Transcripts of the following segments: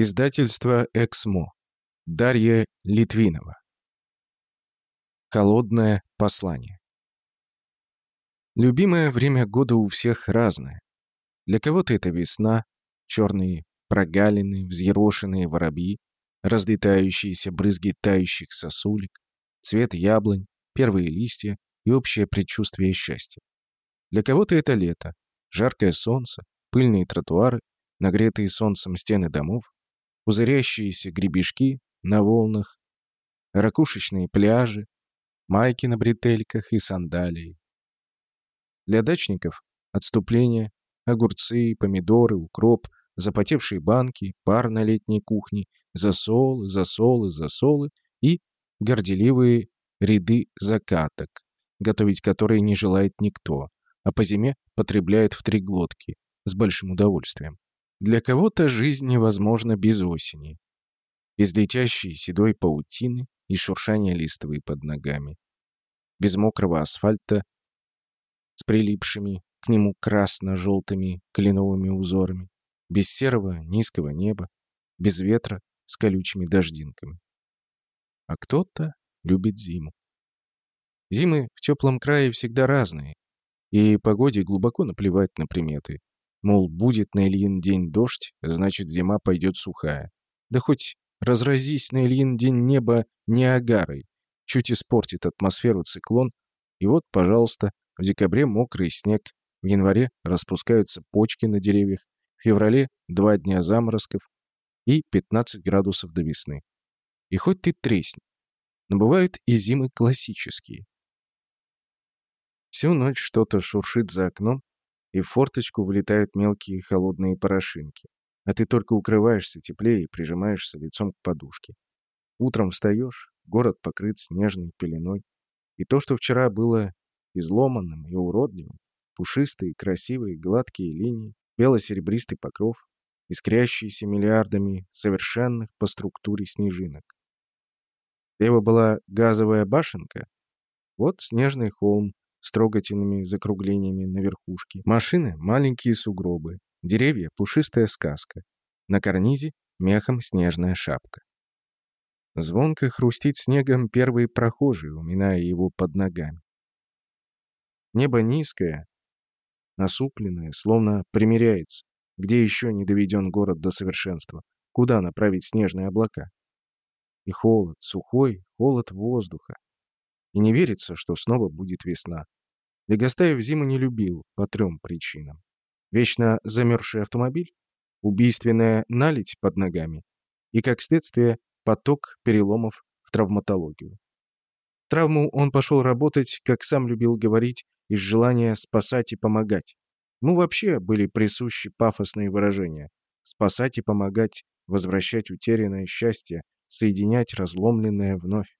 Издательство «Эксмо». Дарья Литвинова. Холодное послание. Любимое время года у всех разное. Для кого-то это весна, черные прогалины, взъерошенные воробьи, разлетающиеся брызги тающих сосулек, цвет яблонь, первые листья и общее предчувствие счастья. Для кого-то это лето, жаркое солнце, пыльные тротуары, нагретые солнцем стены домов, пузырящиеся гребешки на волнах, ракушечные пляжи, майки на бретельках и сандалии. Для дачников — отступление, огурцы, помидоры, укроп, запотевшие банки, пар на летней кухне, засолы, засолы, засолы и горделивые ряды закаток, готовить которые не желает никто, а по зиме потребляет в три глотки, с большим удовольствием. Для кого-то жизнь невозможна без осени, без летящей седой паутины и шуршания листвы под ногами, без мокрого асфальта с прилипшими к нему красно-желтыми кленовыми узорами, без серого низкого неба, без ветра с колючими дождинками. А кто-то любит зиму. Зимы в теплом крае всегда разные, и погоде глубоко наплевать на приметы. Мол, будет на Ильин день дождь, значит, зима пойдет сухая. Да хоть разразись на Ильин день небо Ниагарой, чуть испортит атмосферу циклон, и вот, пожалуйста, в декабре мокрый снег, в январе распускаются почки на деревьях, в феврале два дня заморозков и 15 градусов до весны. И хоть ты тресни. Но бывают и зимы классические. Всю ночь что-то шуршит за окном, и в форточку влетают мелкие холодные порошинки. А ты только укрываешься теплее и прижимаешься лицом к подушке. Утром встаешь, город покрыт снежной пеленой. И то, что вчера было изломанным и уродливым, пушистые, красивые, гладкие линии, бело-серебристый покров, искрящиеся миллиардами совершенных по структуре снежинок. Слева была газовая башенка, вот снежный холм, с трогательными закруглениями на верхушке. Машины — маленькие сугробы. Деревья — пушистая сказка. На карнизе — мехом снежная шапка. Звонко хрустит снегом первые прохожие, уминая его под ногами. Небо низкое, насупленное, словно примиряется. Где еще не доведен город до совершенства? Куда направить снежные облака? И холод, сухой холод воздуха. И не верится, что снова будет весна. Легостаев зиму не любил по трем причинам. Вечно замерзший автомобиль, убийственная наледь под ногами и, как следствие, поток переломов в травматологию. Травму он пошел работать, как сам любил говорить, из желания спасать и помогать. Ему вообще были присущи пафосные выражения. Спасать и помогать, возвращать утерянное счастье, соединять разломленное вновь.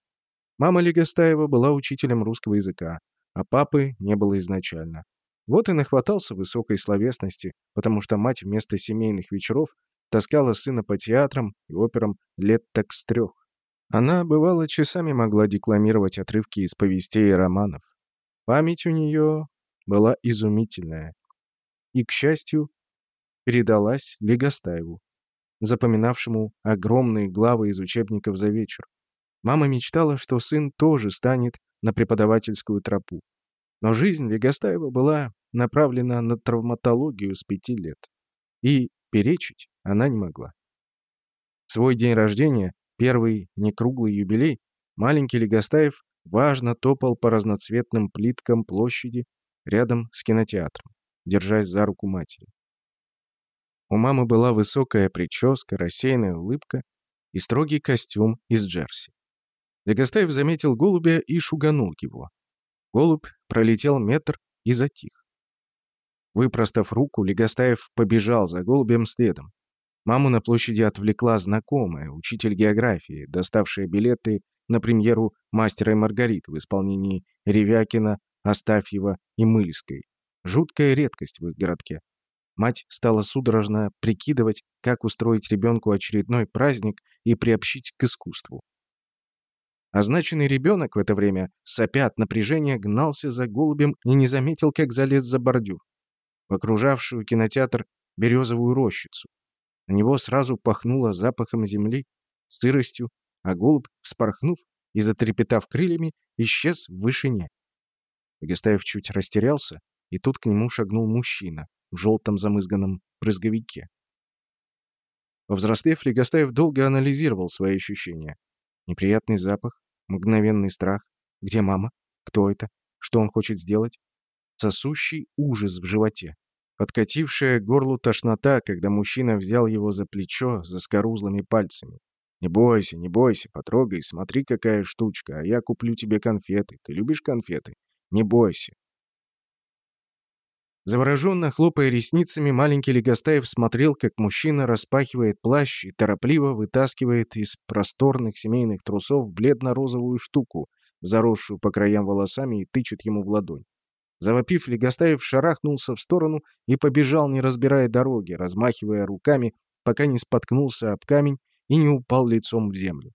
Мама Легостаева была учителем русского языка, а папы не было изначально. Вот и нахватался высокой словесности, потому что мать вместо семейных вечеров таскала сына по театрам и операм лет так с трех. Она, бывало, часами могла декламировать отрывки из повестей и романов. Память у нее была изумительная. И, к счастью, передалась Легостаеву, запоминавшему огромные главы из учебников за вечер. Мама мечтала, что сын тоже станет на преподавательскую тропу. Но жизнь Легостаева была направлена на травматологию с пяти лет. И перечить она не могла. свой день рождения, первый некруглый юбилей, маленький Легостаев важно топал по разноцветным плиткам площади рядом с кинотеатром, держась за руку матери. У мамы была высокая прическа, рассеянная улыбка и строгий костюм из джерси. Легостаев заметил голубя и шуганул его. Голубь пролетел метр и затих. Выпростав руку, Легостаев побежал за голубем следом. Маму на площади отвлекла знакомая, учитель географии, доставшая билеты на премьеру «Мастера и Маргариты» в исполнении Ревякина, Астафьева и Мыльской. Жуткая редкость в их городке. Мать стала судорожно прикидывать, как устроить ребенку очередной праздник и приобщить к искусству. Означенный ребенок в это время, сопя от напряжения, гнался за голубем и не заметил, как залез за бордюр, в окружавшую кинотеатр березовую рощицу. На него сразу пахнуло запахом земли, сыростью, а голубь, вспорхнув и затрепетав крыльями, исчез в вышине. Легостаев чуть растерялся, и тут к нему шагнул мужчина в желтом замызганном прызговике. Повзрослев, Легостаев долго анализировал свои ощущения. Неприятный запах, мгновенный страх. Где мама? Кто это? Что он хочет сделать? Сосущий ужас в животе. Подкатившая горлу тошнота, когда мужчина взял его за плечо за скорузлыми пальцами. «Не бойся, не бойся, потрогай, смотри, какая штучка, а я куплю тебе конфеты. Ты любишь конфеты? Не бойся». Завороженно хлопая ресницами, маленький Легостаев смотрел, как мужчина распахивает плащ и торопливо вытаскивает из просторных семейных трусов бледно-розовую штуку, заросшую по краям волосами, и тычет ему в ладонь. Завопив, Легостаев шарахнулся в сторону и побежал, не разбирая дороги, размахивая руками, пока не споткнулся об камень и не упал лицом в землю.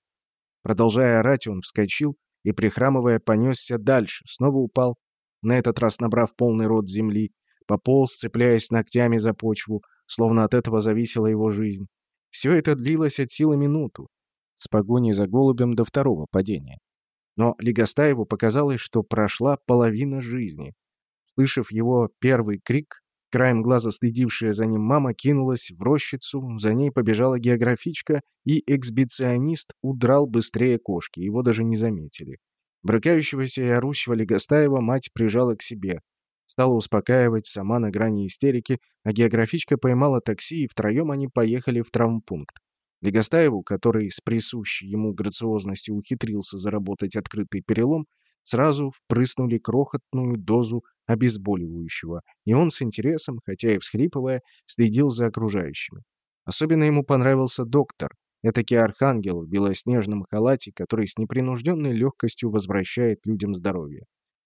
Продолжая орать, он вскочил и, прихрамывая, понесся дальше, снова упал, на этот раз набрав полный рот земли, пополз, цепляясь ногтями за почву, словно от этого зависела его жизнь. Все это длилось от силы минуту, с погоней за голубем до второго падения. Но Легостаеву показалось, что прошла половина жизни. Слышав его первый крик, краем глаза следившая за ним мама кинулась в рощицу, за ней побежала географичка, и эксбиционист удрал быстрее кошки, его даже не заметили. Брыкающегося и орущего Легостаева мать прижала к себе. Стала успокаивать, сама на грани истерики, а географичка поймала такси, и втроем они поехали в травмпункт. Легостаеву, который с присущей ему грациозностью ухитрился заработать открытый перелом, сразу впрыснули крохотную дозу обезболивающего, и он с интересом, хотя и всхлипывая, следил за окружающими. Особенно ему понравился доктор, этакий архангел в белоснежном халате, который с непринужденной легкостью возвращает людям здоровье.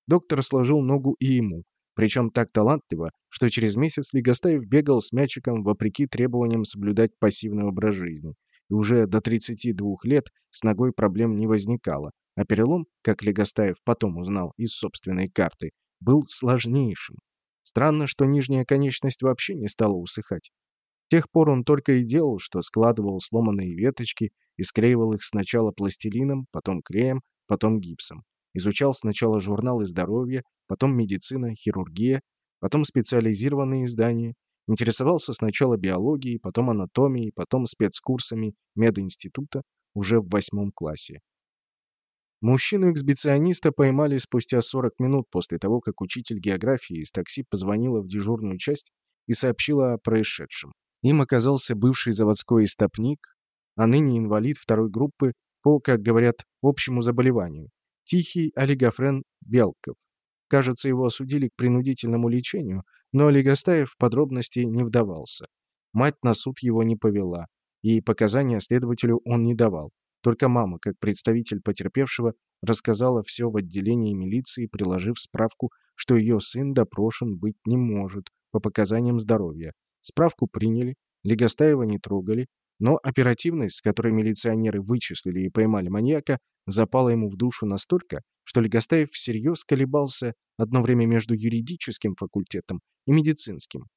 Доктор сложил ногу и ему, причем так талантливо, что через месяц Легостаев бегал с мячиком вопреки требованиям соблюдать пассивный образ жизни. И уже до 32 лет с ногой проблем не возникало, а перелом, как Легостаев потом узнал из собственной карты, был сложнейшим. Странно, что нижняя конечность вообще не стала усыхать. С тех пор он только и делал, что складывал сломанные веточки и склеивал их сначала пластилином, потом клеем, потом гипсом. Изучал сначала журналы здоровья, потом медицина, хирургия, потом специализированные издания. Интересовался сначала биологией, потом анатомией, потом спецкурсами мединститута уже в восьмом классе. Мужчину-эксбициониста поймали спустя 40 минут после того, как учитель географии из такси позвонила в дежурную часть и сообщила о происшедшем. Им оказался бывший заводской истопник, а ныне инвалид второй группы по, как говорят, общему заболеванию. Тихий олигофрен Белков. Кажется, его осудили к принудительному лечению, но Олегостаев в подробности не вдавался. Мать на суд его не повела, и показания следователю он не давал. Только мама, как представитель потерпевшего, рассказала все в отделении милиции, приложив справку, что ее сын допрошен быть не может по показаниям здоровья. Справку приняли, Легостаева не трогали, но оперативность, с которой милиционеры вычислили и поймали маньяка, запала ему в душу настолько, что Легостаев всерьез колебался одно время между юридическим факультетом и медицинским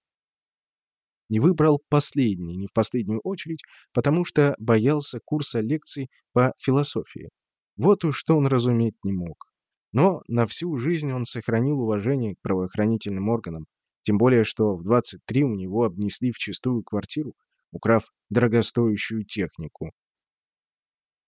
не выбрал последний, не в последнюю очередь, потому что боялся курса лекций по философии. Вот уж что он разуметь не мог. Но на всю жизнь он сохранил уважение к правоохранительным органам, тем более что в 23 у него обнесли в чистую квартиру, украв дорогостоящую технику.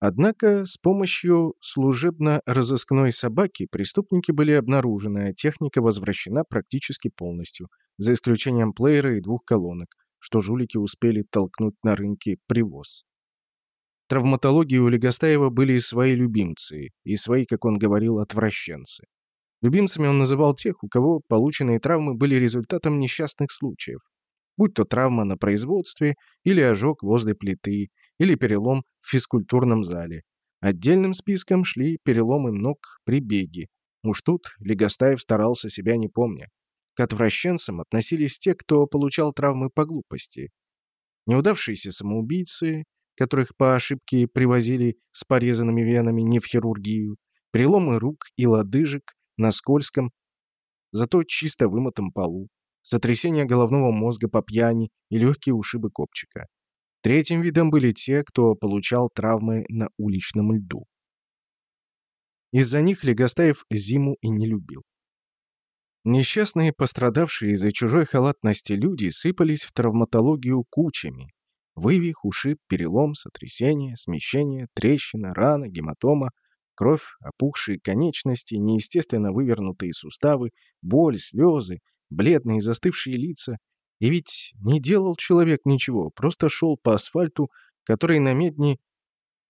Однако с помощью служебно-розыскной собаки преступники были обнаружены, а техника возвращена практически полностью – за исключением плеера и двух колонок, что жулики успели толкнуть на рынке привоз. Травматологии у Легостаева были свои любимцы, и свои, как он говорил, отвращенцы. Любимцами он называл тех, у кого полученные травмы были результатом несчастных случаев. Будь то травма на производстве, или ожог возле плиты, или перелом в физкультурном зале. Отдельным списком шли переломы ног при беге. Уж тут Легостаев старался себя не помня. К отвращенцам относились те, кто получал травмы по глупости. Неудавшиеся самоубийцы, которых по ошибке привозили с порезанными венами не в хирургию, переломы рук и лодыжек на скользком, зато чисто вымытом полу, сотрясение головного мозга по пьяни и легкие ушибы копчика. Третьим видом были те, кто получал травмы на уличном льду. Из-за них Легостаев зиму и не любил. Несчастные, пострадавшие из-за чужой халатности люди сыпались в травматологию кучами. Вывих, ушиб, перелом, сотрясение, смещение, трещина, рана, гематома, кровь, опухшие конечности, неестественно вывернутые суставы, боль, слезы, бледные застывшие лица. И ведь не делал человек ничего, просто шел по асфальту, который на медне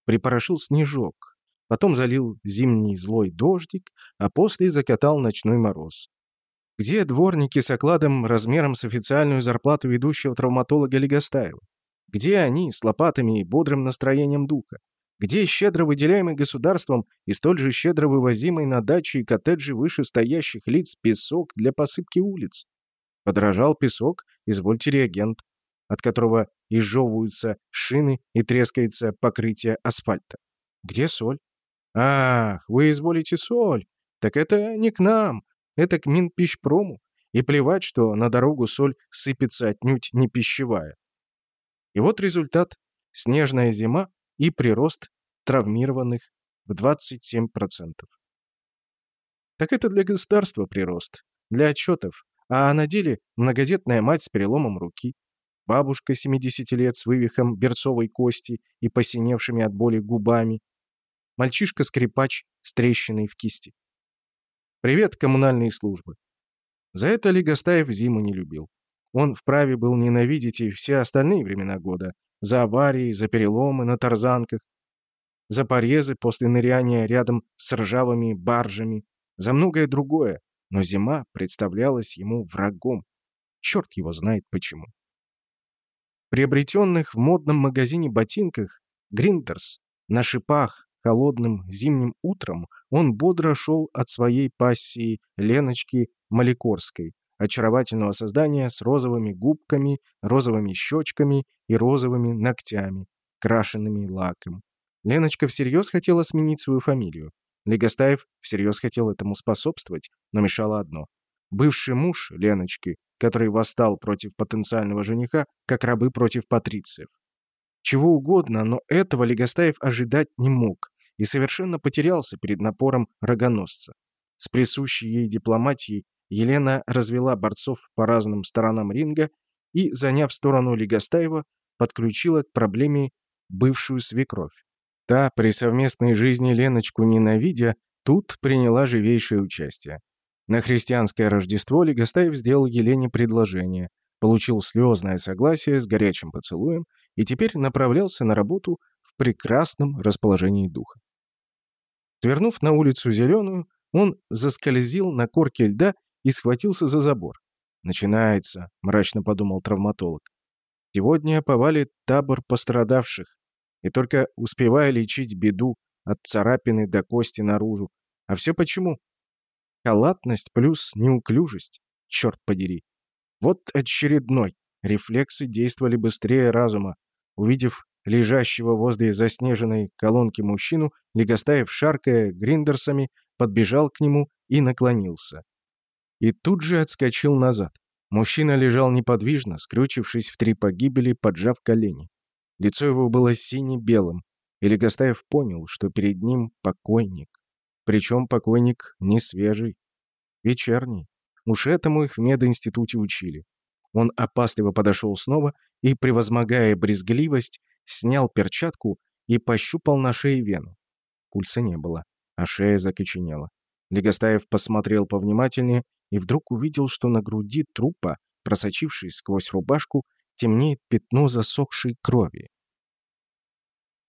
припорошил снежок, потом залил зимний злой дождик, а после закатал ночной мороз. Где дворники с окладом размером с официальную зарплату ведущего травматолога Легостаева? Где они с лопатами и бодрым настроением духа? Где щедро выделяемый государством и столь же щедро вывозимый на дачи и коттеджи вышестоящих лиц песок для посыпки улиц? Подорожал песок, извольте реагент, от которого изжевываются шины и трескается покрытие асфальта. Где соль? Ах, вы изволите соль. Так это не к нам, это к Минпищпрому. И плевать, что на дорогу соль сыпется отнюдь не пищевая. И вот результат. Снежная зима и прирост травмированных в 27%. Так это для государства прирост, для отчетов, а на деле многодетная мать с переломом руки, бабушка 70 лет с вывихом берцовой кости и посиневшими от боли губами, мальчишка-скрипач с трещиной в кисти. Привет, коммунальные службы. За это Легостаев зиму не любил. Он вправе был ненавидеть и все остальные времена года. За аварии, за переломы на тарзанках, за порезы после ныряния рядом с ржавыми баржами, за многое другое. Но зима представлялась ему врагом. Черт его знает почему. Приобретенных в модном магазине ботинках Гриндерс на шипах холодным зимним утром он бодро шел от своей пассии Леночки Маликорской, очаровательного создания с розовыми губками, розовыми щечками и розовыми ногтями, крашенными лаком. Леночка всерьез хотела сменить свою фамилию. Легостаев всерьез хотел этому способствовать, но мешало одно. Бывший муж Леночки, который восстал против потенциального жениха, как рабы против патрициев. Чего угодно, но этого Легостаев ожидать не мог и совершенно потерялся перед напором рогоносца. С присущей ей дипломатией Елена развела борцов по разным сторонам ринга и, заняв сторону Легостаева, подключила к проблеме бывшую свекровь. Та, при совместной жизни Леночку ненавидя, тут приняла живейшее участие. На христианское Рождество Легостаев сделал Елене предложение, получил слезное согласие с горячим поцелуем и теперь направлялся на работу в прекрасном расположении духа. Свернув на улицу Зеленую, он заскользил на корке льда и схватился за забор. «Начинается», — мрачно подумал травматолог. «Сегодня повалит табор пострадавших, и только успевая лечить беду от царапины до кости наружу. А все почему? Халатность плюс неуклюжесть. Черт подери. Вот очередной. Рефлексы действовали быстрее разума. Увидев лежащего возле заснеженной колонки мужчину, Легостаев, шаркая гриндерсами, подбежал к нему и наклонился и тут же отскочил назад. Мужчина лежал неподвижно, скрючившись в три погибели, поджав колени. Лицо его было сине-белым, и Легостаев понял, что перед ним покойник. Причем покойник не свежий, вечерний. Уж этому их в мединституте учили. Он опасливо подошел снова и, превозмогая брезгливость, снял перчатку и пощупал на шее вену. Пульса не было, а шея закоченела. Легостаев посмотрел повнимательнее и вдруг увидел, что на груди трупа, просочившись сквозь рубашку, темнеет пятно засохшей крови.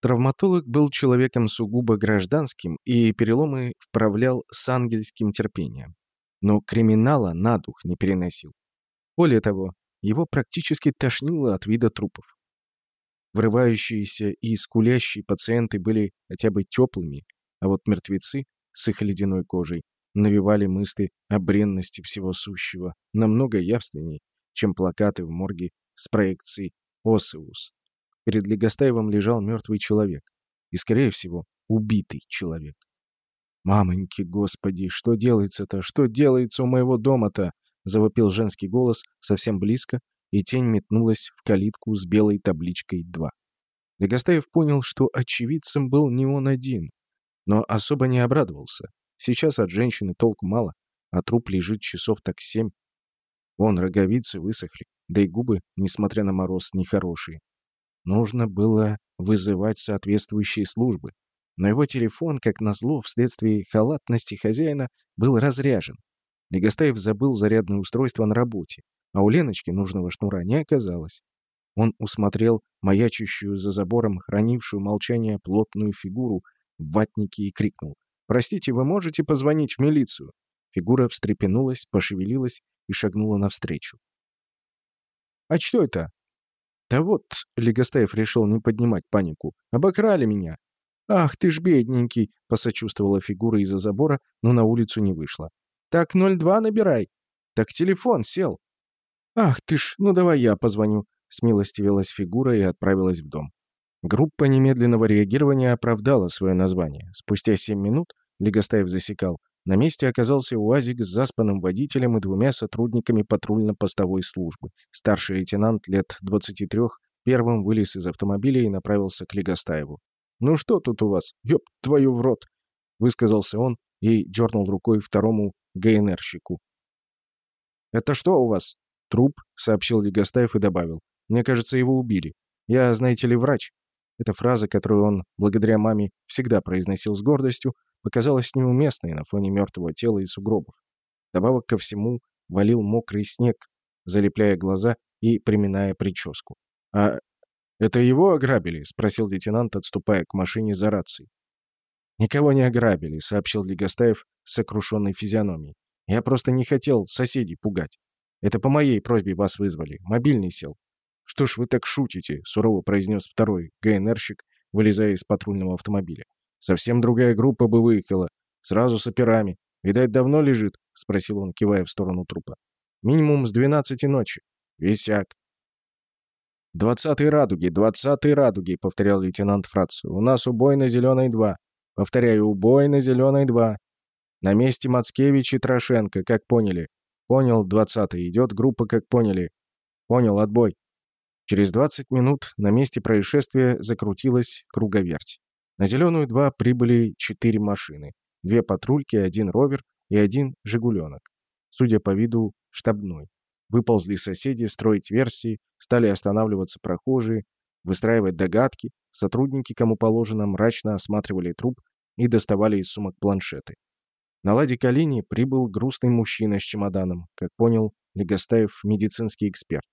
Травматолог был человеком сугубо гражданским и переломы вправлял с ангельским терпением. Но криминала на дух не переносил. Более того, его практически тошнило от вида трупов. Врывающиеся и скулящие пациенты были хотя бы теплыми, а вот мертвецы с их ледяной кожей навевали мысли о бренности всего сущего намного явственней, чем плакаты в морге с проекцией «Осеус». Перед Легостаевым лежал мертвый человек. И, скорее всего, убитый человек. «Мамоньки, господи, что делается-то? Что делается у моего дома-то?» — завопил женский голос совсем близко, и тень метнулась в калитку с белой табличкой 2. Легостаев понял, что очевидцем был не он один, но особо не обрадовался. Сейчас от женщины толку мало, а труп лежит часов так семь. Вон, роговицы высохли, да и губы, несмотря на мороз, нехорошие. Нужно было вызывать соответствующие службы. Но его телефон, как назло, вследствие халатности хозяина, был разряжен. Легостаев забыл зарядное устройство на работе, а у Леночки нужного шнура не оказалось. Он усмотрел маячущую за забором, хранившую молчание плотную фигуру в ватнике и крикнул. «Простите, вы можете позвонить в милицию?» Фигура встрепенулась, пошевелилась и шагнула навстречу. «А что это?» «Да вот», — Легостаев решил не поднимать панику, — «обокрали меня». «Ах ты ж бедненький», — посочувствовала фигура из-за забора, но на улицу не вышла. «Так 02 набирай». «Так телефон сел». «Ах ты ж, ну давай я позвоню», — смилостивилась фигура и отправилась в дом. Группа немедленного реагирования оправдала свое название. Спустя семь минут, Легостаев засекал, на месте оказался УАЗик с заспанным водителем и двумя сотрудниками патрульно-постовой службы. Старший лейтенант лет 23 первым вылез из автомобиля и направился к Легостаеву. «Ну что тут у вас? Ёб твою в рот!» — высказался он и дернул рукой второму ГНРщику. «Это что у вас?» «Труп», — сообщил Легостаев и добавил. «Мне кажется, его убили. Я, знаете ли, врач». Эта фраза, которую он, благодаря маме, всегда произносил с гордостью, показалась неуместной на фоне мертвого тела и сугробов. Добавок ко всему валил мокрый снег, залепляя глаза и приминая прическу. «А это его ограбили?» — спросил лейтенант, отступая к машине за рацией. «Никого не ограбили», — сообщил Легостаев с сокрушенной физиономией. «Я просто не хотел соседей пугать. Это по моей просьбе вас вызвали. Мобильный сел». «Что ж вы так шутите?» — сурово произнес второй ГНРщик, вылезая из патрульного автомобиля. Совсем другая группа бы выехала. Сразу с операми. Видать, давно лежит?» — спросил он, кивая в сторону трупа. «Минимум с двенадцати ночи. Висяк». «Двадцатые радуги, двадцатые радуги», — повторял лейтенант Фрацию. «У нас убой на зеленой два. Повторяю, убой на зеленой два. На месте Мацкевич и Трошенко, как поняли. Понял, двадцатый. Идет группа, как поняли. Понял, отбой». Через двадцать минут на месте происшествия закрутилась круговерть. На «Зеленую 2» прибыли четыре машины. Две патрульки, один ровер и один «Жигуленок». Судя по виду, штабной. Выползли соседи, строить версии, стали останавливаться прохожие, выстраивать догадки, сотрудники, кому положено, мрачно осматривали труп и доставали из сумок планшеты. На ладе Калини прибыл грустный мужчина с чемоданом, как понял Легостаев, медицинский эксперт.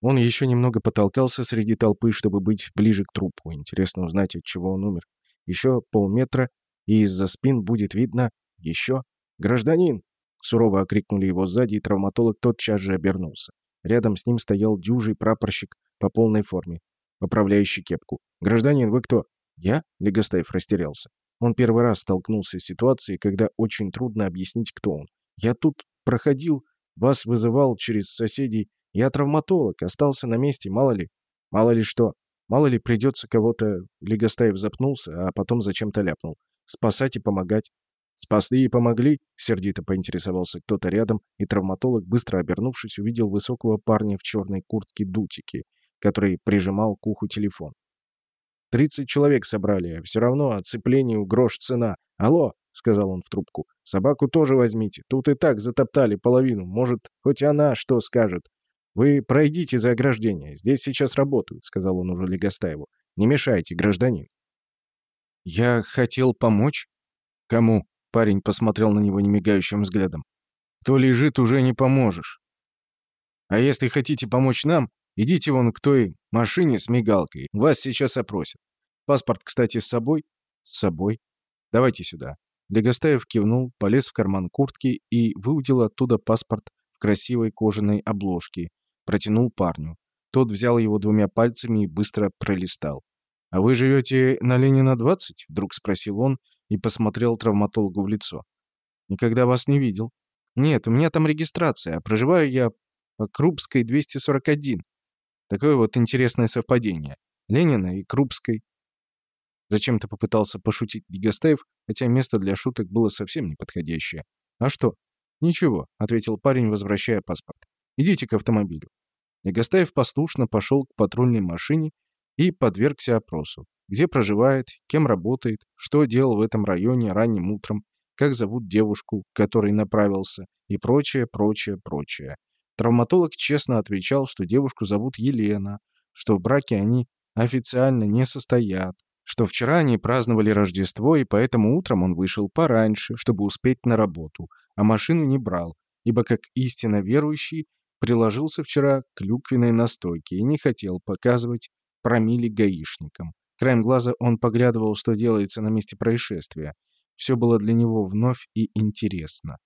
Он еще немного потолкался среди толпы, чтобы быть ближе к трупу. Интересно узнать, от чего он умер. Еще полметра, и из-за спин будет видно еще «Гражданин!» Сурово окрикнули его сзади, и травматолог тотчас же обернулся. Рядом с ним стоял дюжий прапорщик по полной форме, поправляющий кепку. «Гражданин, вы кто?» «Я?» — Легостаев растерялся. Он первый раз столкнулся с ситуацией, когда очень трудно объяснить, кто он. «Я тут проходил, вас вызывал через соседей я травматолог, остался на месте, мало ли. Мало ли что. Мало ли придется кого-то... Легостаев запнулся, а потом зачем-то ляпнул. Спасать и помогать. «Спасли и помогли?» — сердито поинтересовался кто-то рядом, и травматолог, быстро обернувшись, увидел высокого парня в черной куртке дутики, который прижимал к уху телефон. «Тридцать человек собрали, все равно оцеплению грош цена. Алло!» — сказал он в трубку. «Собаку тоже возьмите. Тут и так затоптали половину. Может, хоть она что скажет. «Вы пройдите за ограждение. Здесь сейчас работают», — сказал он уже Легостаеву. «Не мешайте, гражданин». «Я хотел помочь?» «Кому?» — парень посмотрел на него немигающим взглядом. «Кто лежит, уже не поможешь. А если хотите помочь нам, идите вон к той машине с мигалкой. Вас сейчас опросят. Паспорт, кстати, с собой?» «С собой. Давайте сюда». Легостаев кивнул, полез в карман куртки и выудил оттуда паспорт в красивой кожаной обложке Протянул парню. Тот взял его двумя пальцами и быстро пролистал. «А вы живете на Ленина 20?» — вдруг спросил он и посмотрел травматологу в лицо. «Никогда вас не видел». «Нет, у меня там регистрация, а проживаю я по Крупской 241». Такое вот интересное совпадение. Ленина и Крупской. Зачем-то попытался пошутить Дегостаев, хотя место для шуток было совсем неподходящее. «А что?» «Ничего», — ответил парень, возвращая паспорт. «Идите к автомобилю». Легостаев послушно пошел к патрульной машине и подвергся опросу. Где проживает, кем работает, что делал в этом районе ранним утром, как зовут девушку, к которой направился, и прочее, прочее, прочее. Травматолог честно отвечал, что девушку зовут Елена, что в браке они официально не состоят, что вчера они праздновали Рождество, и поэтому утром он вышел пораньше, чтобы успеть на работу, а машину не брал, ибо как истинно верующий приложился вчера к клюквенной настойке и не хотел показывать промили гаишникам. Краем глаза он поглядывал, что делается на месте происшествия. Все было для него вновь и интересно.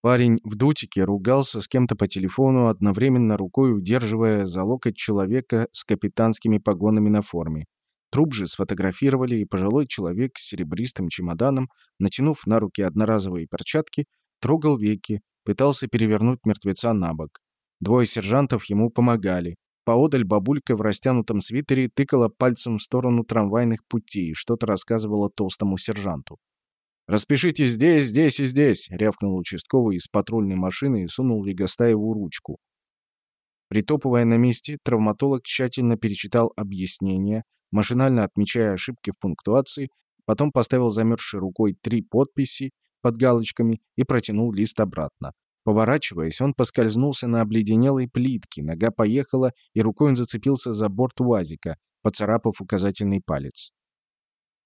Парень в дутике ругался с кем-то по телефону, одновременно рукой удерживая за локоть человека с капитанскими погонами на форме. Труп же сфотографировали, и пожилой человек с серебристым чемоданом, натянув на руки одноразовые перчатки, трогал веки, пытался перевернуть мертвеца на бок. Двое сержантов ему помогали. Поодаль бабулька в растянутом свитере тыкала пальцем в сторону трамвайных путей и что-то рассказывала толстому сержанту. «Распишите здесь, здесь и здесь», — рявкнул участковый из патрульной машины и сунул Легостаеву ручку. Притопывая на месте, травматолог тщательно перечитал объяснения, машинально отмечая ошибки в пунктуации, потом поставил замерзшей рукой три подписи под галочками и протянул лист обратно. Поворачиваясь, он поскользнулся на обледенелой плитке, нога поехала, и рукой он зацепился за борт УАЗика, поцарапав указательный палец.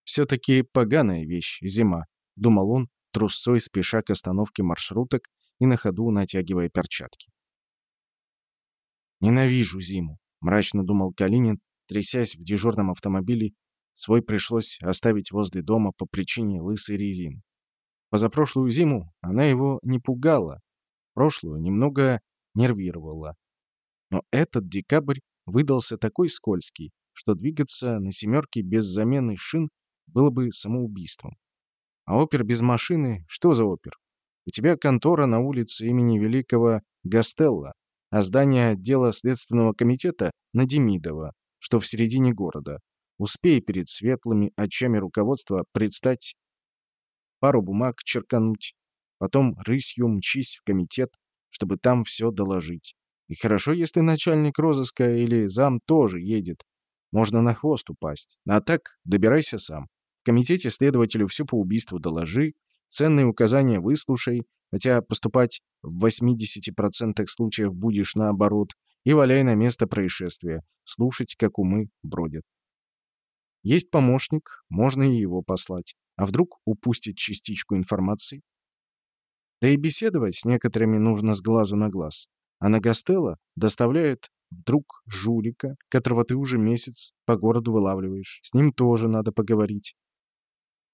«Все-таки поганая вещь, зима», — думал он, трусцой спеша к остановке маршруток и на ходу натягивая перчатки. «Ненавижу зиму», — мрачно думал Калинин, трясясь в дежурном автомобиле. Свой пришлось оставить возле дома по причине лысой резины. Позапрошлую зиму она его не пугала, прошлую немного нервировала. Но этот декабрь выдался такой скользкий, что двигаться на «семерке» без замены шин было бы самоубийством. А опер без машины? Что за опер? У тебя контора на улице имени великого Гастелла, а здание отдела Следственного комитета на Демидова, что в середине города. Успей перед светлыми очами руководства предстать, пару бумаг черкануть, Потом рысью мчись в комитет, чтобы там все доложить. И хорошо, если начальник розыска или зам тоже едет. Можно на хвост упасть. А так, добирайся сам. В комитете следователю все по убийству доложи, ценные указания выслушай, хотя поступать в 80% случаев будешь наоборот, и валяй на место происшествия, слушать, как умы бродят. Есть помощник, можно и его послать. А вдруг упустит частичку информации? Да и беседовать с некоторыми нужно с глазу на глаз. А на Гастелло доставляет вдруг жулика, которого ты уже месяц по городу вылавливаешь. С ним тоже надо поговорить.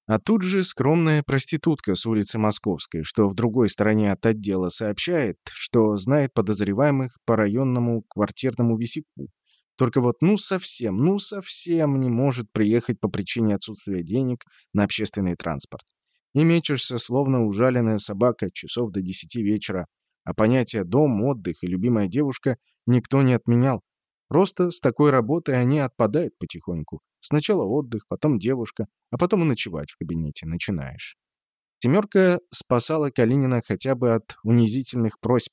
А тут же скромная проститутка с улицы Московской, что в другой стороне от отдела сообщает, что знает подозреваемых по районному квартирному висяку. Только вот ну совсем, ну совсем не может приехать по причине отсутствия денег на общественный транспорт и мечешься, словно ужаленная собака, часов до десяти вечера, а понятие «дом», «отдых» и «любимая девушка» никто не отменял. Просто с такой работой они отпадают потихоньку. Сначала отдых, потом девушка, а потом и ночевать в кабинете начинаешь. «Семерка» спасала Калинина хотя бы от унизительных просьб,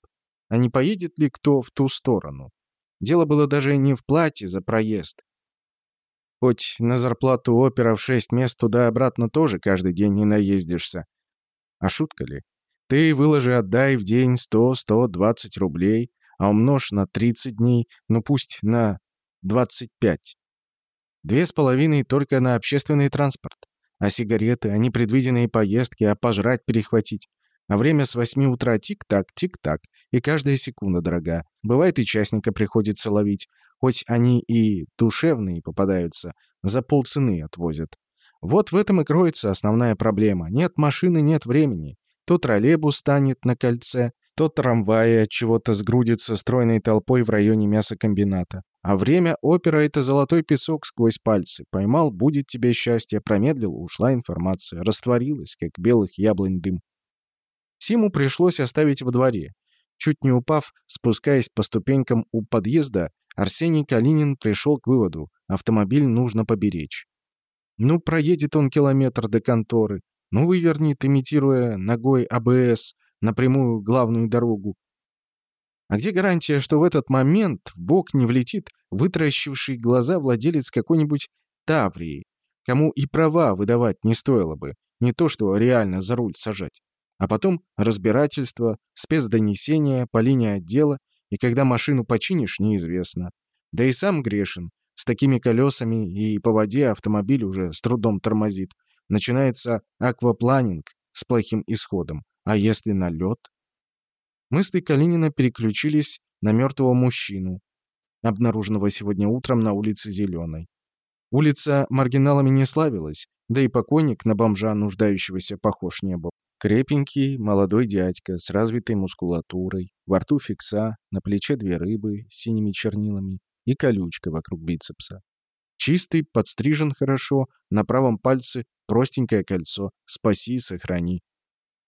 а не поедет ли кто в ту сторону. Дело было даже не в плате за проезд, Хоть на зарплату опера в шесть мест туда-обратно тоже каждый день не наездишься. А шутка ли? Ты выложи отдай в день 100-120 рублей, а умножь на 30 дней, ну пусть на 25. Две с половиной только на общественный транспорт. А сигареты, а непредвиденные поездки, а пожрать перехватить. А время с восьми утра тик-так, тик-так, и каждая секунда дорога. Бывает и частника приходится ловить, Хоть они и душевные попадаются, за полцены отвозят. Вот в этом и кроется основная проблема. Нет машины, нет времени. То троллейбус станет на кольце, то трамваи от чего-то сгрудится стройной толпой в районе мясокомбината. А время опера — это золотой песок сквозь пальцы. Поймал — будет тебе счастье, промедлил — ушла информация, растворилась, как белых яблонь дым. Симу пришлось оставить во дворе. Чуть не упав, спускаясь по ступенькам у подъезда, Арсений Калинин пришел к выводу, автомобиль нужно поберечь. Ну, проедет он километр до конторы, ну, вывернет, имитируя ногой АБС, напрямую главную дорогу. А где гарантия, что в этот момент в бок не влетит вытаращивший глаза владелец какой-нибудь Таврии, кому и права выдавать не стоило бы, не то что реально за руль сажать. А потом разбирательство, спецдонесение по линии отдела, и когда машину починишь, неизвестно. Да и сам грешен. С такими колесами и по воде автомобиль уже с трудом тормозит. Начинается аквапланинг с плохим исходом. А если на лед? Мысли Калинина переключились на мертвого мужчину, обнаруженного сегодня утром на улице Зеленой. Улица маргиналами не славилась, да и покойник на бомжа нуждающегося похож не был. Крепенький, молодой дядька с развитой мускулатурой, во рту фикса, на плече две рыбы с синими чернилами и колючка вокруг бицепса. Чистый, подстрижен хорошо, на правом пальце простенькое кольцо «Спаси, сохрани».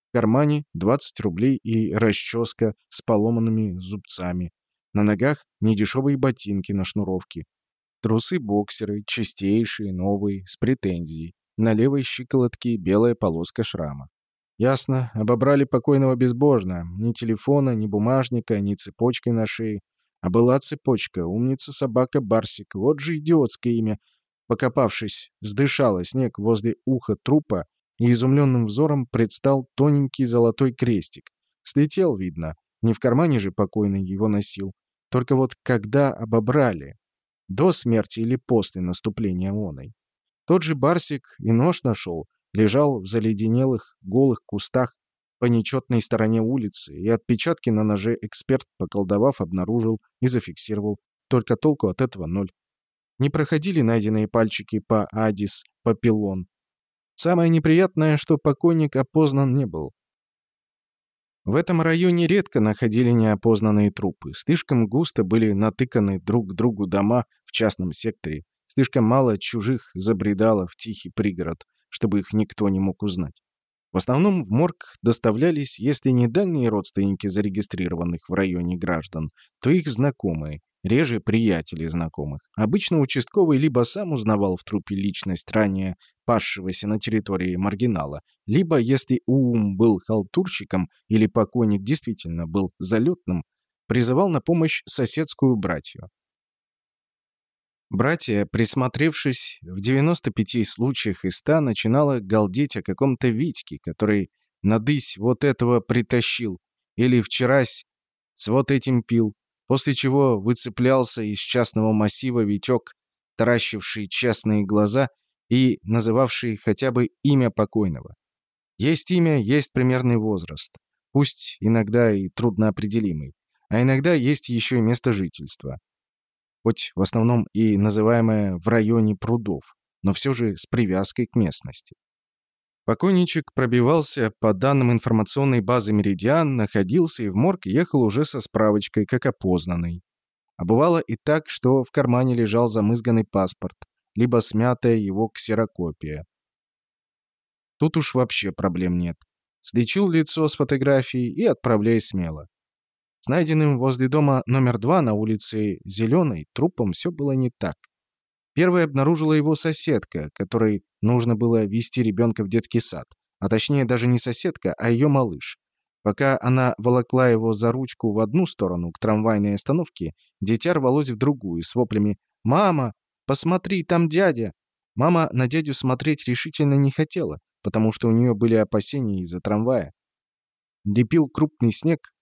В кармане 20 рублей и расческа с поломанными зубцами. На ногах недешевые ботинки на шнуровке. Трусы-боксеры, чистейшие, новые, с претензией. На левой щиколотке белая полоска шрама. Ясно, обобрали покойного безбожно. Ни телефона, ни бумажника, ни цепочки на шее. А была цепочка, умница собака Барсик. Вот же идиотское имя. Покопавшись, сдышала снег возле уха трупа, и изумленным взором предстал тоненький золотой крестик. Слетел, видно. Не в кармане же покойный его носил. Только вот когда обобрали? До смерти или после наступления оной? Тот же Барсик и нож нашел, лежал в заледенелых голых кустах по нечетной стороне улицы, и отпечатки на ноже эксперт, поколдовав, обнаружил и зафиксировал. Только толку от этого ноль. Не проходили найденные пальчики по Адис, Папилон. Самое неприятное, что покойник опознан не был. В этом районе редко находили неопознанные трупы. Слишком густо были натыканы друг к другу дома в частном секторе. Слишком мало чужих забредало в тихий пригород чтобы их никто не мог узнать. В основном в морг доставлялись, если не дальние родственники зарегистрированных в районе граждан, то их знакомые, реже приятели знакомых. Обычно участковый либо сам узнавал в трупе личность ранее пасшегося на территории маргинала, либо, если ум был халтурщиком или покойник действительно был залетным, призывал на помощь соседскую братью. Братья, присмотревшись, в 95 случаях из 100 начинало галдеть о каком-то Витьке, который надысь вот этого притащил, или вчерась с вот этим пил, после чего выцеплялся из частного массива Витек, таращивший честные глаза и называвший хотя бы имя покойного. Есть имя, есть примерный возраст, пусть иногда и трудноопределимый, а иногда есть еще и место жительства хоть в основном и называемая в районе прудов, но все же с привязкой к местности. Покойничек пробивался по данным информационной базы «Меридиан», находился и в морг ехал уже со справочкой, как опознанный. А бывало и так, что в кармане лежал замызганный паспорт, либо смятая его ксерокопия. Тут уж вообще проблем нет. Слечил лицо с фотографией и отправляй смело. С найденным возле дома номер два на улице Зеленой трупом все было не так. Первой обнаружила его соседка, которой нужно было вести ребенка в детский сад. А точнее, даже не соседка, а ее малыш. Пока она волокла его за ручку в одну сторону, к трамвайной остановке, дитя рвалось в другую, с воплями «Мама, посмотри, там дядя!» Мама на дядю смотреть решительно не хотела, потому что у нее были опасения из-за трамвая. Лепил крупный снег,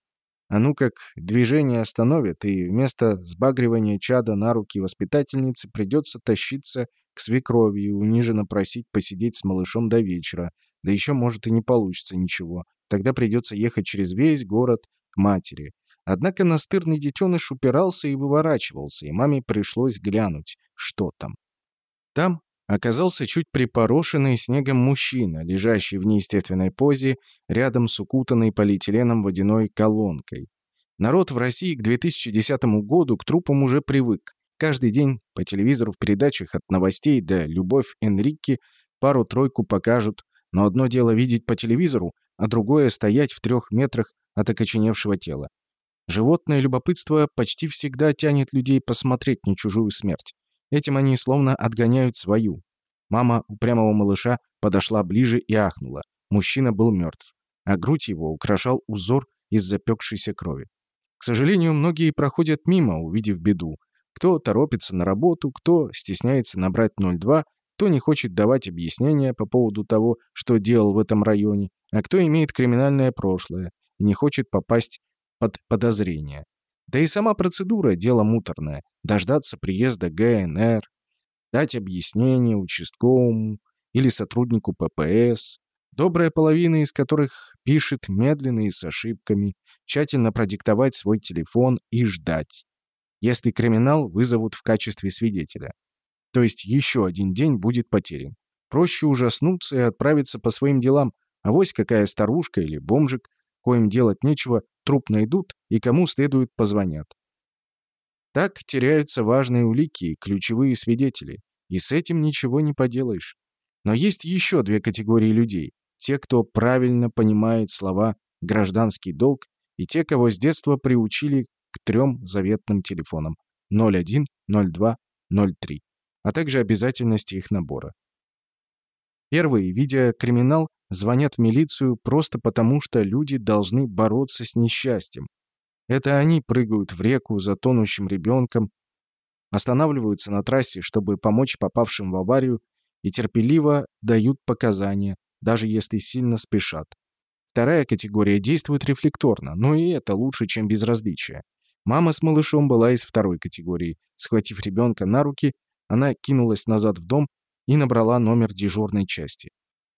а ну как движение остановит, и вместо сбагривания чада на руки воспитательницы придется тащиться к свекрови и униженно просить посидеть с малышом до вечера. Да еще, может, и не получится ничего. Тогда придется ехать через весь город к матери. Однако настырный детеныш упирался и выворачивался, и маме пришлось глянуть, что там. Там оказался чуть припорошенный снегом мужчина, лежащий в неестественной позе рядом с укутанной полиэтиленом водяной колонкой. Народ в России к 2010 году к трупам уже привык. Каждый день по телевизору в передачах от новостей до «Любовь Энрике» пару-тройку покажут, но одно дело видеть по телевизору, а другое — стоять в трех метрах от окоченевшего тела. Животное любопытство почти всегда тянет людей посмотреть на чужую смерть. Этим они словно отгоняют свою. Мама упрямого малыша подошла ближе и ахнула. Мужчина был мертв, а грудь его украшал узор из запекшейся крови. К сожалению, многие проходят мимо, увидев беду. Кто торопится на работу, кто стесняется набрать 02, кто не хочет давать объяснения по поводу того, что делал в этом районе, а кто имеет криминальное прошлое и не хочет попасть под подозрение. Да и сама процедура – дело муторное. Дождаться приезда ГНР, дать объяснение участковому или сотруднику ППС, добрая половина из которых пишет медленно и с ошибками, тщательно продиктовать свой телефон и ждать. Если криминал вызовут в качестве свидетеля. То есть еще один день будет потерян. Проще ужаснуться и отправиться по своим делам, а вось какая старушка или бомжик, коим делать нечего, труп найдут и кому следует позвонят. Так теряются важные улики и ключевые свидетели, и с этим ничего не поделаешь. Но есть еще две категории людей. Те, кто правильно понимает слова «гражданский долг», и те, кого с детства приучили к трем заветным телефонам 01, 02, 03, а также обязательности их набора. Первые, видя криминал, звонят в милицию просто потому, что люди должны бороться с несчастьем. Это они прыгают в реку за тонущим ребенком, останавливаются на трассе, чтобы помочь попавшим в аварию, и терпеливо дают показания, даже если сильно спешат. Вторая категория действует рефлекторно, но и это лучше, чем безразличие. Мама с малышом была из второй категории. Схватив ребенка на руки, она кинулась назад в дом и набрала номер дежурной части.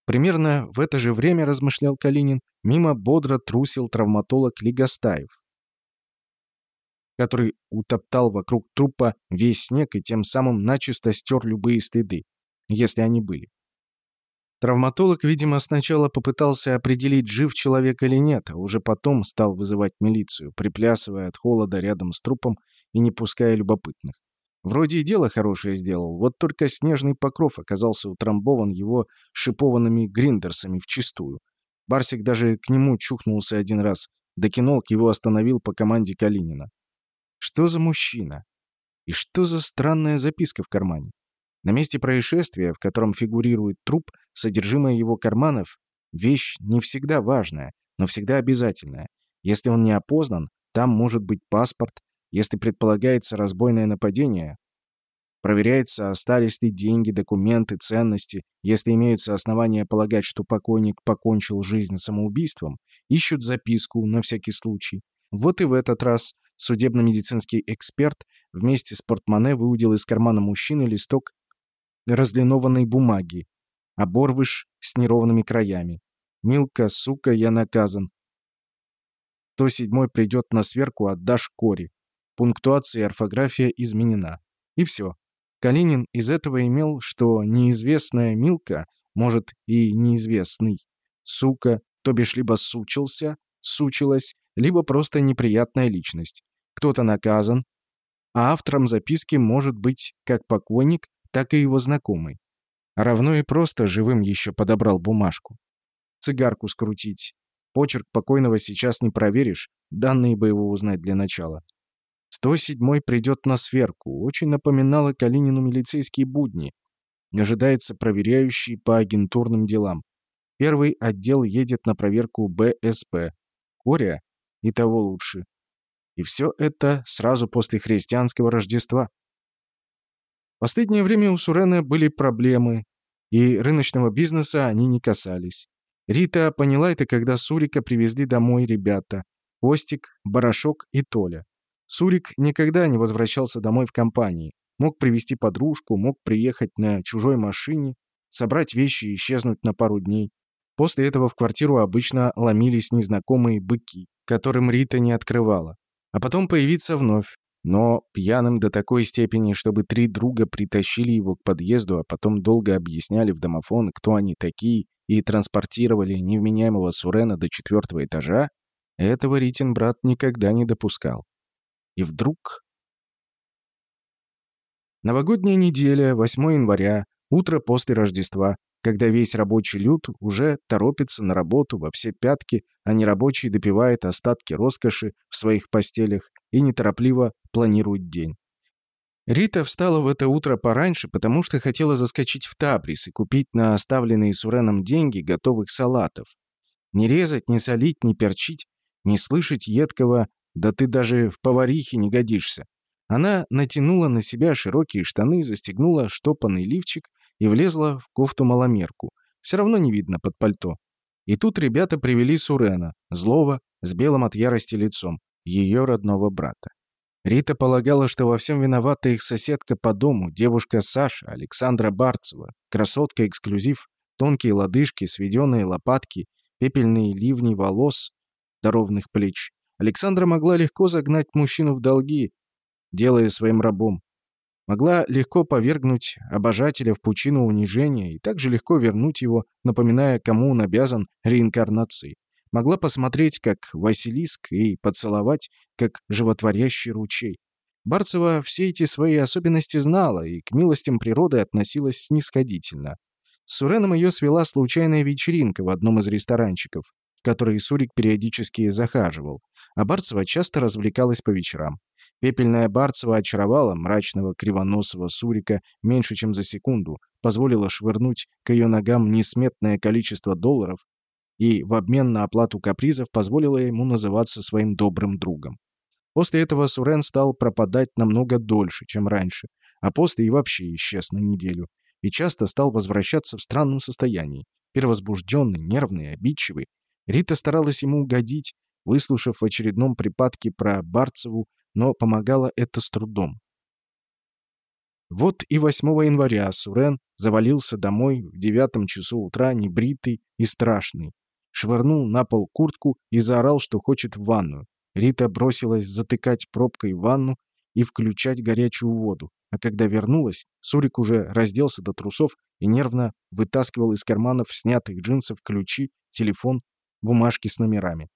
Примерно в это же время, размышлял Калинин, мимо бодро трусил травматолог Лигостаев, который утоптал вокруг трупа весь снег и тем самым начисто стер любые следы, если они были. Травматолог, видимо, сначала попытался определить, жив человек или нет, а уже потом стал вызывать милицию, приплясывая от холода рядом с трупом и не пуская любопытных. Вроде и дело хорошее сделал, вот только снежный покров оказался утрамбован его шипованными гриндерсами вчистую. Барсик даже к нему чухнулся один раз, да кинолк его остановил по команде Калинина. Что за мужчина? И что за странная записка в кармане? На месте происшествия, в котором фигурирует труп, содержимое его карманов — вещь не всегда важная, но всегда обязательная. Если он не опознан, там может быть паспорт, если предполагается разбойное нападение, проверяется, остались ли деньги, документы, ценности. Если имеются основания полагать, что покойник покончил жизнь самоубийством, ищут записку на всякий случай. Вот и в этот раз судебно-медицинский эксперт вместе с портмоне выудил из кармана мужчины листок разлинованной бумаги, оборвыш с неровными краями. «Милка, сука, я наказан. То седьмой придет на сверку, отдашь Кори. Пунктуация и орфография изменена. И все. Калинин из этого имел, что неизвестная Милка, может и неизвестный, сука, то бишь либо сучился, сучилась, либо просто неприятная личность. Кто-то наказан, а автором записки может быть как покойник, так и его знакомый. равно и просто живым еще подобрал бумажку. Цигарку скрутить. Почерк покойного сейчас не проверишь, данные бы его узнать для начала. 107-й придет на сверку. Очень напоминало Калинину милицейские будни. Ожидается проверяющий по агентурным делам. Первый отдел едет на проверку БСП. Коря и того лучше. И все это сразу после христианского Рождества. Последнее время у Сурена были проблемы, и рыночного бизнеса они не касались. Рита поняла это, когда Сурика привезли домой ребята. Костик, Барашок и Толя. Сурик никогда не возвращался домой в компании. Мог привести подружку, мог приехать на чужой машине, собрать вещи и исчезнуть на пару дней. После этого в квартиру обычно ломились незнакомые быки, которым Рита не открывала. А потом появиться вновь. Но пьяным до такой степени, чтобы три друга притащили его к подъезду, а потом долго объясняли в домофон, кто они такие, и транспортировали невменяемого Сурена до четвертого этажа, этого Ритин брат никогда не допускал. И вдруг... Новогодняя неделя, 8 января, утро после Рождества, когда весь рабочий люд уже торопится на работу во все пятки, а нерабочий допивает остатки роскоши в своих постелях и неторопливо планирует день. Рита встала в это утро пораньше, потому что хотела заскочить в Табрис и купить на оставленные Суреном деньги готовых салатов. Не резать, не солить, не перчить, не слышать едкого Да ты даже в поварихе не годишься». Она натянула на себя широкие штаны, застегнула штопанный лифчик и влезла в кофту-маломерку. Все равно не видно под пальто. И тут ребята привели Сурена, злого, с белым от ярости лицом, ее родного брата. Рита полагала, что во всем виновата их соседка по дому, девушка Саша, Александра Барцева, красотка-эксклюзив, тонкие лодыжки, сведенные лопатки, пепельные ливни волос до ровных плеч. Александра могла легко загнать мужчину в долги, делая своим рабом. Могла легко повергнуть обожателя в пучину унижения и также легко вернуть его, напоминая, кому он обязан реинкарнацией могла посмотреть, как Василиск, и поцеловать, как животворящий ручей. Барцева все эти свои особенности знала и к милостям природы относилась снисходительно. С Суреном ее свела случайная вечеринка в одном из ресторанчиков, в который Сурик периодически захаживал, а Барцева часто развлекалась по вечерам. Пепельная Барцева очаровала мрачного кривоносого Сурика меньше, чем за секунду, позволила швырнуть к ее ногам несметное количество долларов и в обмен на оплату капризов позволила ему называться своим добрым другом. После этого Сурен стал пропадать намного дольше, чем раньше, а после и вообще исчез на неделю, и часто стал возвращаться в странном состоянии, перевозбужденный, нервный, обидчивый. Рита старалась ему угодить, выслушав в очередном припадке про Барцеву, но помогало это с трудом. Вот и 8 января Сурен завалился домой в девятом часу утра небритый и страшный, швырнул на пол куртку и заорал, что хочет в ванную. Рита бросилась затыкать пробкой ванну и включать горячую воду. А когда вернулась, Сурик уже разделся до трусов и нервно вытаскивал из карманов снятых джинсов ключи, телефон, бумажки с номерами.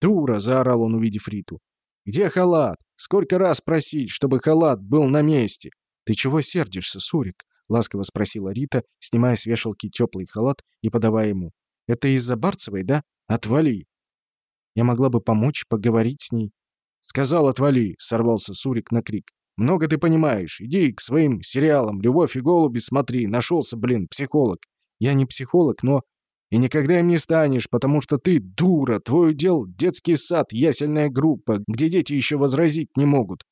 «Дура!» — заорал он, увидев Риту. «Где халат? Сколько раз просить, чтобы халат был на месте?» «Ты чего сердишься, Сурик?» — ласково спросила Рита, снимая с вешалки теплый халат и подавая ему. Это из-за Барцевой, да? Отвали. Я могла бы помочь, поговорить с ней. Сказал, отвали, сорвался Сурик на крик. Много ты понимаешь. Иди к своим сериалам «Любовь и голуби» смотри. Нашелся, блин, психолог. Я не психолог, но... И никогда им не станешь, потому что ты дура. Твой удел — детский сад, ясельная группа, где дети еще возразить не могут.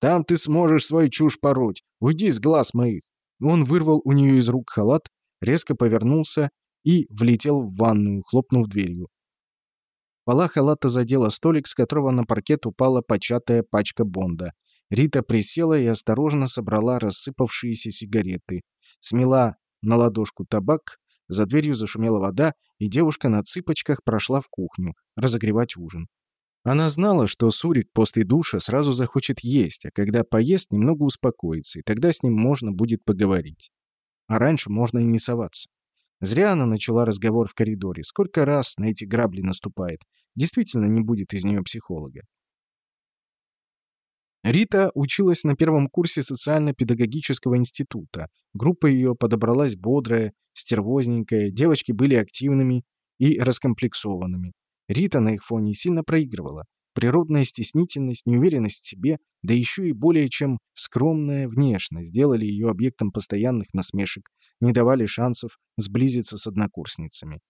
Там ты сможешь свою чушь пороть. Уйди с глаз моих. Он вырвал у нее из рук халат, резко повернулся и влетел в ванную, хлопнув дверью. Пола халата задела столик, с которого на паркет упала початая пачка Бонда. Рита присела и осторожно собрала рассыпавшиеся сигареты. Смела на ладошку табак, за дверью зашумела вода, и девушка на цыпочках прошла в кухню, разогревать ужин. Она знала, что Сурик после душа сразу захочет есть, а когда поест, немного успокоится, и тогда с ним можно будет поговорить. А раньше можно и не соваться. Зря она начала разговор в коридоре. Сколько раз на эти грабли наступает. Действительно не будет из нее психолога. Рита училась на первом курсе социально-педагогического института. Группа ее подобралась бодрая, стервозненькая, девочки были активными и раскомплексованными. Рита на их фоне сильно проигрывала. Природная стеснительность, неуверенность в себе, да еще и более чем скромная внешность сделали ее объектом постоянных насмешек, не давали шансов сблизиться с однокурсницами.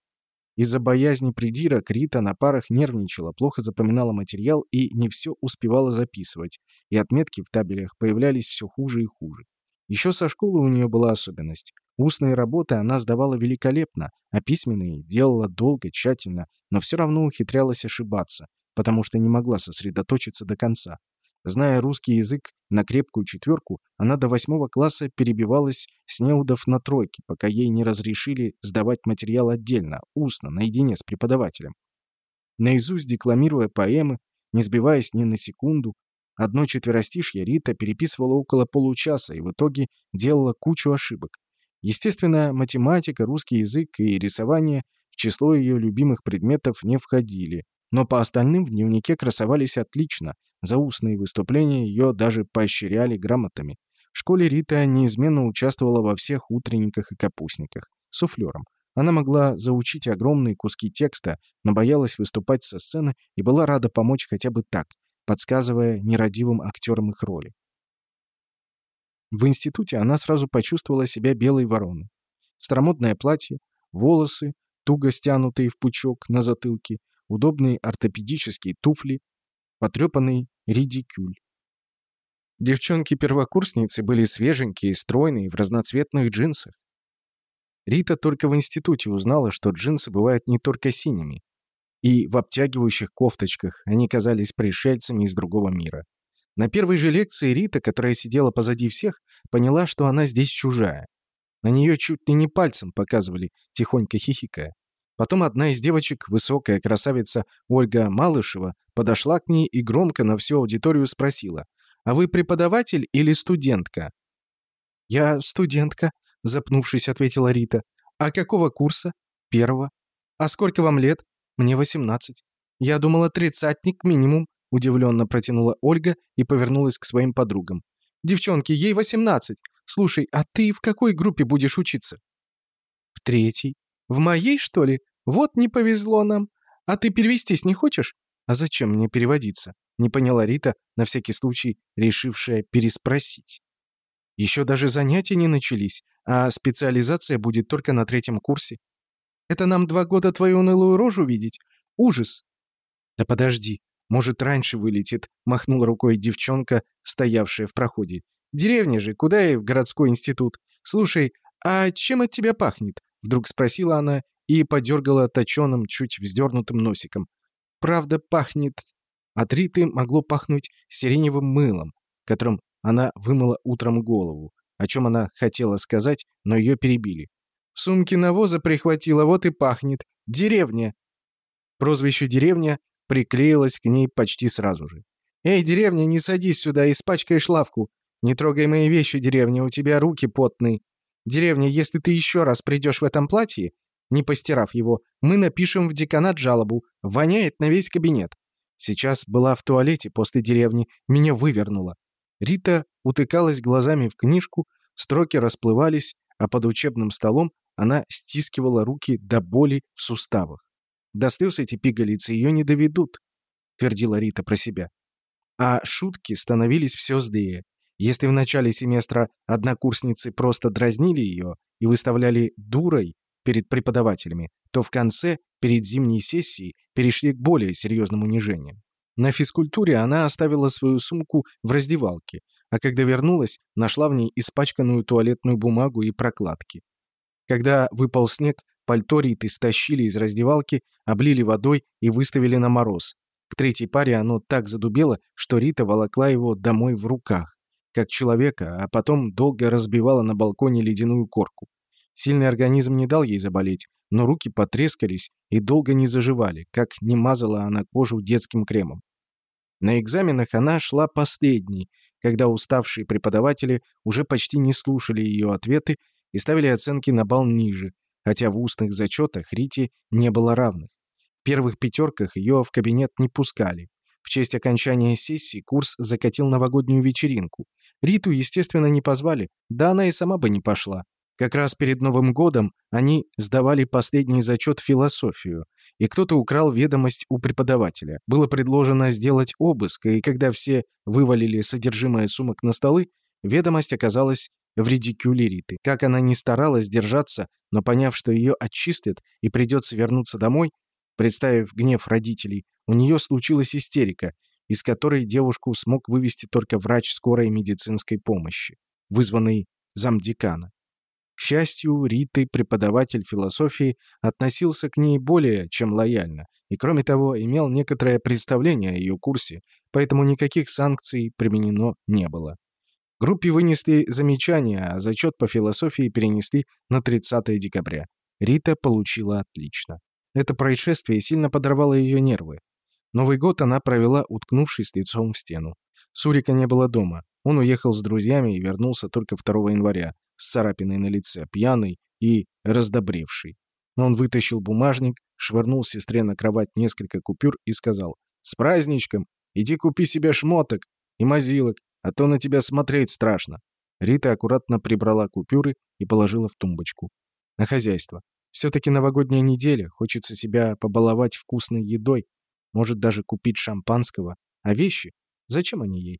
Из-за боязни придирок Рита на парах нервничала, плохо запоминала материал и не все успевала записывать, и отметки в табелях появлялись все хуже и хуже. Еще со школы у нее была особенность. Устные работы она сдавала великолепно, а письменные делала долго, тщательно, но все равно ухитрялась ошибаться, потому что не могла сосредоточиться до конца. Зная русский язык на крепкую четверку, она до восьмого класса перебивалась с неудов на тройки, пока ей не разрешили сдавать материал отдельно, устно, наедине с преподавателем. Наизусть декламируя поэмы, не сбиваясь ни на секунду, одно четверостишье Рита переписывала около получаса и в итоге делала кучу ошибок. Естественно, математика, русский язык и рисование в число ее любимых предметов не входили, но по остальным в дневнике красовались отлично, за устные выступления ее даже поощряли грамотами. В школе Рита неизменно участвовала во всех утренниках и капустниках. Суфлером. Она могла заучить огромные куски текста, но боялась выступать со сцены и была рада помочь хотя бы так, подсказывая нерадивым актерам их роли. В институте она сразу почувствовала себя белой вороной. Старомодное платье, волосы, туго стянутые в пучок на затылке, удобные ортопедические туфли, потрепанный редикюль. Девчонки-первокурсницы были свеженькие, стройные, в разноцветных джинсах. Рита только в институте узнала, что джинсы бывают не только синими. И в обтягивающих кофточках они казались пришельцами из другого мира. На первой же лекции Рита, которая сидела позади всех, поняла, что она здесь чужая. На нее чуть ли не пальцем показывали, тихонько хихикая. Потом одна из девочек, высокая красавица Ольга Малышева, подошла к ней и громко на всю аудиторию спросила, «А вы преподаватель или студентка?» «Я студентка», — запнувшись, ответила Рита. «А какого курса?» «Первого». «А сколько вам лет?» «Мне восемнадцать». «Я думала, тридцатник минимум», — удивленно протянула Ольга и повернулась к своим подругам. «Девчонки, ей восемнадцать. Слушай, а ты в какой группе будешь учиться?» «В третьей». «В моей, что ли? Вот не повезло нам. А ты перевестись не хочешь?» «А зачем мне переводиться?» — не поняла Рита, на всякий случай решившая переспросить. «Еще даже занятия не начались, а специализация будет только на третьем курсе. Это нам два года твою унылую рожу видеть? Ужас!» «Да подожди, может, раньше вылетит», — махнула рукой девчонка, стоявшая в проходе. «Деревня же, куда и в городской институт? Слушай, а чем от тебя пахнет?» Вдруг спросила она и подергала точеным, чуть вздернутым носиком. «Правда, пахнет...» От Риты могло пахнуть сиреневым мылом, которым она вымыла утром голову, о чем она хотела сказать, но ее перебили. «В сумке навоза прихватила, вот и пахнет. Деревня!» Прозвище «деревня» приклеилось к ней почти сразу же. «Эй, деревня, не садись сюда, испачкаешь лавку. Не трогай мои вещи, деревня, у тебя руки потные. Деревня, если ты еще раз придешь в этом платье, не постирав его, мы напишем в деканат жалобу. Воняет на весь кабинет. Сейчас была в туалете после деревни, меня вывернуло. Рита утыкалась глазами в книжку, строки расплывались, а под учебным столом она стискивала руки до боли в суставах. До слез эти пигалицы ее не доведут, твердила Рита про себя. А шутки становились все злее. Если в начале семестра однокурсницы просто дразнили ее и выставляли дурой перед преподавателями, то в конце, перед зимней сессией, перешли к более серьезным унижениям. На физкультуре она оставила свою сумку в раздевалке, а когда вернулась, нашла в ней испачканную туалетную бумагу и прокладки. Когда выпал снег, пальто Риты стащили из раздевалки, облили водой и выставили на мороз. К третьей паре оно так задубело, что Рита волокла его домой в руках как человека, а потом долго разбивала на балконе ледяную корку. Сильный организм не дал ей заболеть, но руки потрескались и долго не заживали, как не мазала она кожу детским кремом. На экзаменах она шла последней, когда уставшие преподаватели уже почти не слушали ее ответы и ставили оценки на балл ниже, хотя в устных зачетах Рите не было равных. В первых пятерках ее в кабинет не пускали. В честь окончания сессии курс закатил новогоднюю вечеринку. Риту, естественно, не позвали, да она и сама бы не пошла. Как раз перед Новым годом они сдавали последний зачет философию, и кто-то украл ведомость у преподавателя. Было предложено сделать обыск, и когда все вывалили содержимое сумок на столы, ведомость оказалась в редикюле Риты. Как она ни старалась держаться, но поняв, что ее отчислят и придется вернуться домой, представив гнев родителей, у нее случилась истерика, из которой девушку смог вывести только врач скорой медицинской помощи, вызванный замдекана. К счастью, Риты, преподаватель философии, относился к ней более чем лояльно и, кроме того, имел некоторое представление о ее курсе, поэтому никаких санкций применено не было. Группе вынесли замечания, а зачет по философии перенесли на 30 декабря. Рита получила отлично. Это происшествие сильно подорвало ее нервы. Новый год она провела, уткнувшись лицом в стену. Сурика не было дома. Он уехал с друзьями и вернулся только 2 января, с царапиной на лице, пьяный и раздобревший. Он вытащил бумажник, швырнул сестре на кровать несколько купюр и сказал «С праздничком! Иди купи себе шмоток и мазилок, а то на тебя смотреть страшно». Рита аккуратно прибрала купюры и положила в тумбочку. На хозяйство. Все-таки новогодняя неделя, хочется себя побаловать вкусной едой, может даже купить шампанского. А вещи? Зачем они ей?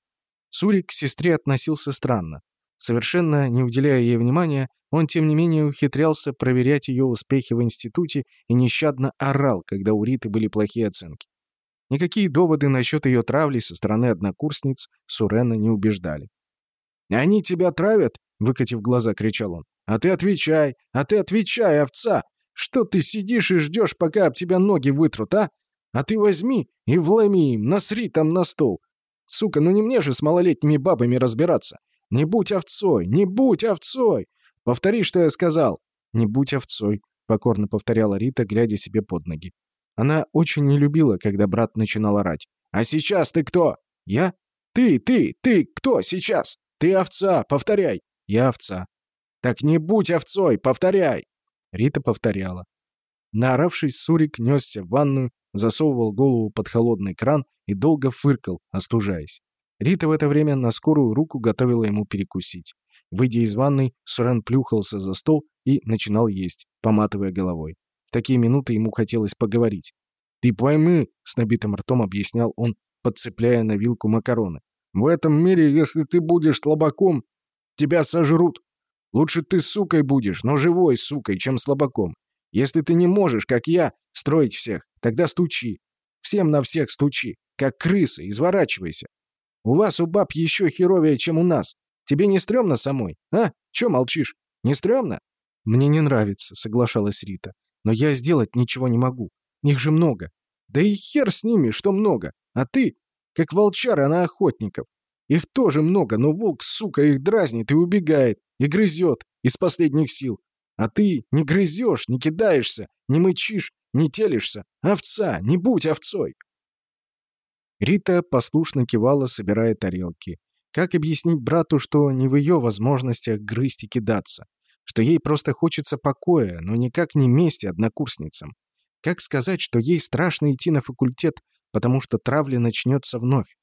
Сурик к сестре относился странно. Совершенно не уделяя ей внимания, он, тем не менее, ухитрялся проверять ее успехи в институте и нещадно орал, когда у Риты были плохие оценки. Никакие доводы насчет ее травли со стороны однокурсниц Сурена не убеждали. «Они тебя травят?» — выкатив глаза, кричал он. «А ты отвечай! А ты отвечай, овца! Что ты сидишь и ждешь, пока об тебя ноги вытрут, а? А ты возьми и вломи им, насри там на стол. Сука, ну не мне же с малолетними бабами разбираться. Не будь овцой, не будь овцой! Повтори, что я сказал!» «Не будь овцой», — покорно повторяла Рита, глядя себе под ноги. Она очень не любила, когда брат начинал орать. «А сейчас ты кто?» «Я?» «Ты, ты, ты кто сейчас?» «Ты овца, повторяй!» «Я овца». «Так не будь овцой, повторяй!» Рита повторяла. Наоравшись, Сурик несся в ванную, засовывал голову под холодный кран и долго фыркал, остужаясь. Рита в это время на скорую руку готовила ему перекусить. Выйдя из ванной, Сурен плюхался за стол и начинал есть, поматывая головой. В такие минуты ему хотелось поговорить. «Ты пойми», — с набитым ртом объяснял он, подцепляя на вилку макароны. «В этом мире, если ты будешь слабаком, тебя сожрут. Лучше ты сукой будешь, но живой сукой, чем слабаком. Если ты не можешь, как я, строить всех, тогда стучи. Всем на всех стучи, как крысы, изворачивайся. У вас у баб еще херовее, чем у нас. Тебе не стрёмно самой? А? Чё молчишь? Не стрёмно?» «Мне не нравится», — соглашалась Рита. «Но я сделать ничего не могу. Их же много». «Да и хер с ними, что много. А ты, как волчара на охотников. Их тоже много, но волк, сука, их дразнит и убегает, и грызет из последних сил. А ты не грызешь, не кидаешься, не мычишь, не телишься. Овца, не будь овцой!» Рита послушно кивала, собирая тарелки. Как объяснить брату, что не в ее возможностях грызть и кидаться? Что ей просто хочется покоя, но никак не мести однокурсницам? Как сказать, что ей страшно идти на факультет, потому что травля начнется вновь?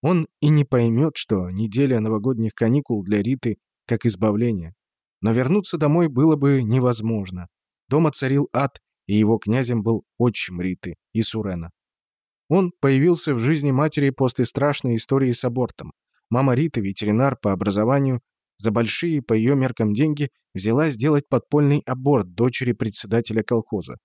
Он и не поймет, что неделя новогодних каникул для Риты как избавление. Но вернуться домой было бы невозможно. Дома царил ад, и его князем был отчим Риты, Исурена. Он появился в жизни матери после страшной истории с абортом. Мама Риты, ветеринар по образованию, за большие по ее меркам деньги взяла сделать подпольный аборт дочери председателя колхоза.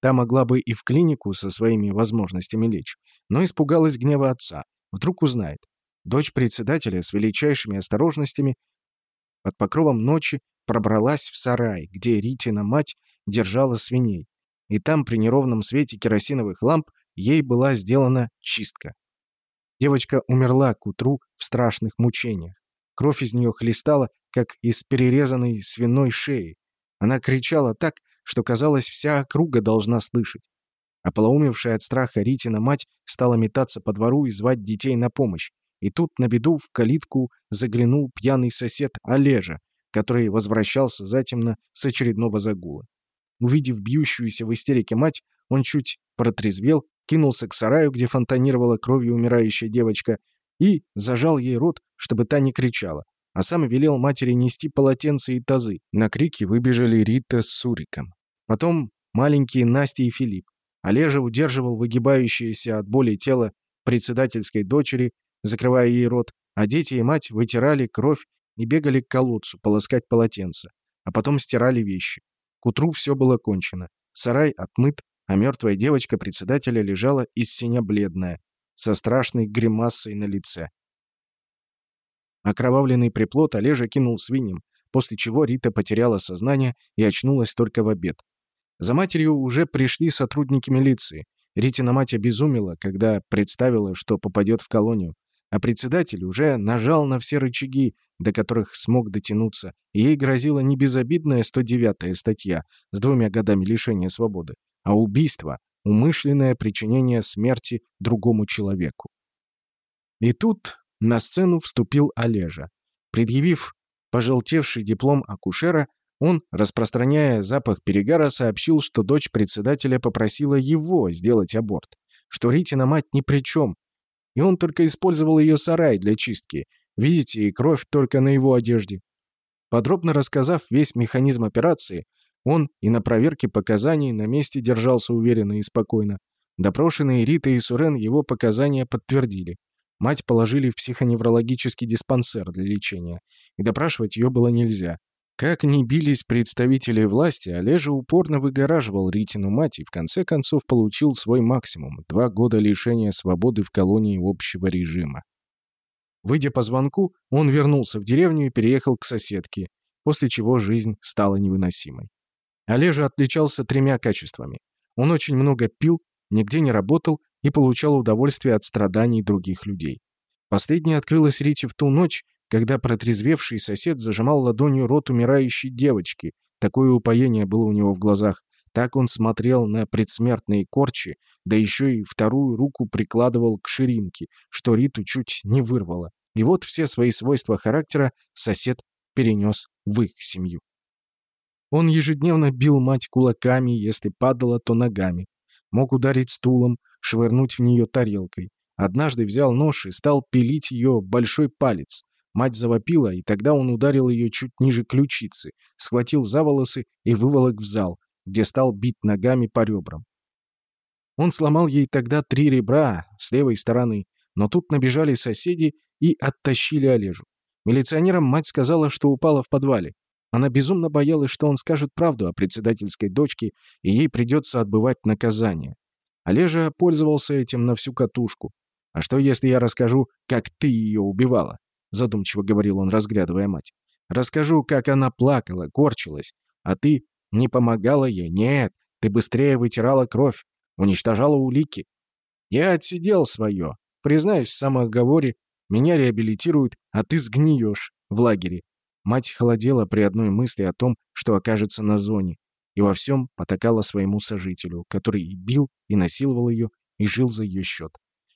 Та могла бы и в клинику со своими возможностями лечь, но испугалась гнева отца. Вдруг узнает. Дочь председателя с величайшими осторожностями под покровом ночи пробралась в сарай, где Ритина мать держала свиней. И там при неровном свете керосиновых ламп ей была сделана чистка. Девочка умерла к утру в страшных мучениях. Кровь из нее хлестала, как из перерезанной свиной шеи. Она кричала так, что, казалось, вся округа должна слышать. Ополоумевшая от страха Ритина мать стала метаться по двору и звать детей на помощь. И тут на беду в калитку заглянул пьяный сосед Олежа, который возвращался затемно с очередного загула. Увидев бьющуюся в истерике мать, он чуть протрезвел кинулся к сараю, где фонтанировала кровью умирающая девочка, и зажал ей рот, чтобы та не кричала, а сам велел матери нести полотенце и тазы. На крики выбежали Рита с Суриком. Потом маленькие Настя и Филипп. Олежа удерживал выгибающееся от боли тело председательской дочери, закрывая ей рот, а дети и мать вытирали кровь и бегали к колодцу полоскать полотенце, а потом стирали вещи. К утру все было кончено. Сарай отмыт, а мертвая девочка председателя лежала из синя бледная, со страшной гримасой на лице. Окровавленный приплод Олежа кинул свиньям, после чего Рита потеряла сознание и очнулась только в обед. За матерью уже пришли сотрудники милиции. Ритина мать обезумела, когда представила, что попадет в колонию, а председатель уже нажал на все рычаги, до которых смог дотянуться, ей грозила не безобидная 109-я статья с двумя годами лишения свободы, а убийство — умышленное причинение смерти другому человеку. И тут на сцену вступил Олежа. Предъявив пожелтевший диплом акушера, он, распространяя запах перегара, сообщил, что дочь председателя попросила его сделать аборт, что Ритина мать ни при чем, и он только использовал ее сарай для чистки. Видите, и кровь только на его одежде. Подробно рассказав весь механизм операции, он и на проверке показаний на месте держался уверенно и спокойно. Допрошенные Рита и Сурен его показания подтвердили. Мать положили в психоневрологический диспансер для лечения, и допрашивать ее было нельзя. Как ни бились представители власти, Олежа упорно выгораживал Ритину мать и в конце концов получил свой максимум – два года лишения свободы в колонии общего режима. Выйдя по звонку, он вернулся в деревню и переехал к соседке, после чего жизнь стала невыносимой. Олежа отличался тремя качествами. Он очень много пил, нигде не работал и получал удовольствие от страданий других людей. Последнее открылось Рите в ту ночь, когда протрезвевший сосед зажимал ладонью рот умирающей девочки. Такое упоение было у него в глазах. Так он смотрел на предсмертные корчи, да еще и вторую руку прикладывал к ширинке, что Риту чуть не вырвало. И вот все свои свойства характера сосед перенес в их семью. Он ежедневно бил мать кулаками, если падала, то ногами. Мог ударить стулом, швырнуть в нее тарелкой. Однажды взял нож и стал пилить ее большой палец. Мать завопила, и тогда он ударил ее чуть ниже ключицы, схватил за волосы и выволок в зал, где стал бить ногами по ребрам. Он сломал ей тогда три ребра с левой стороны, но тут набежали соседи и оттащили Олежу. Милиционерам мать сказала, что упала в подвале. Она безумно боялась, что он скажет правду о председательской дочке, и ей придется отбывать наказание. Олежа пользовался этим на всю катушку. «А что, если я расскажу, как ты ее убивала?» — задумчиво говорил он, разглядывая мать. «Расскажу, как она плакала, корчилась, а ты не помогала ей? Нет, ты быстрее вытирала кровь, уничтожала улики. Я отсидел свое. Признаюсь в самооговоре, меня реабилитируют, а ты сгниешь в лагере». Мать холодела при одной мысли о том, что окажется на зоне, и во всем потакала своему сожителю, который и бил, и насиловал ее, и жил за ее счет.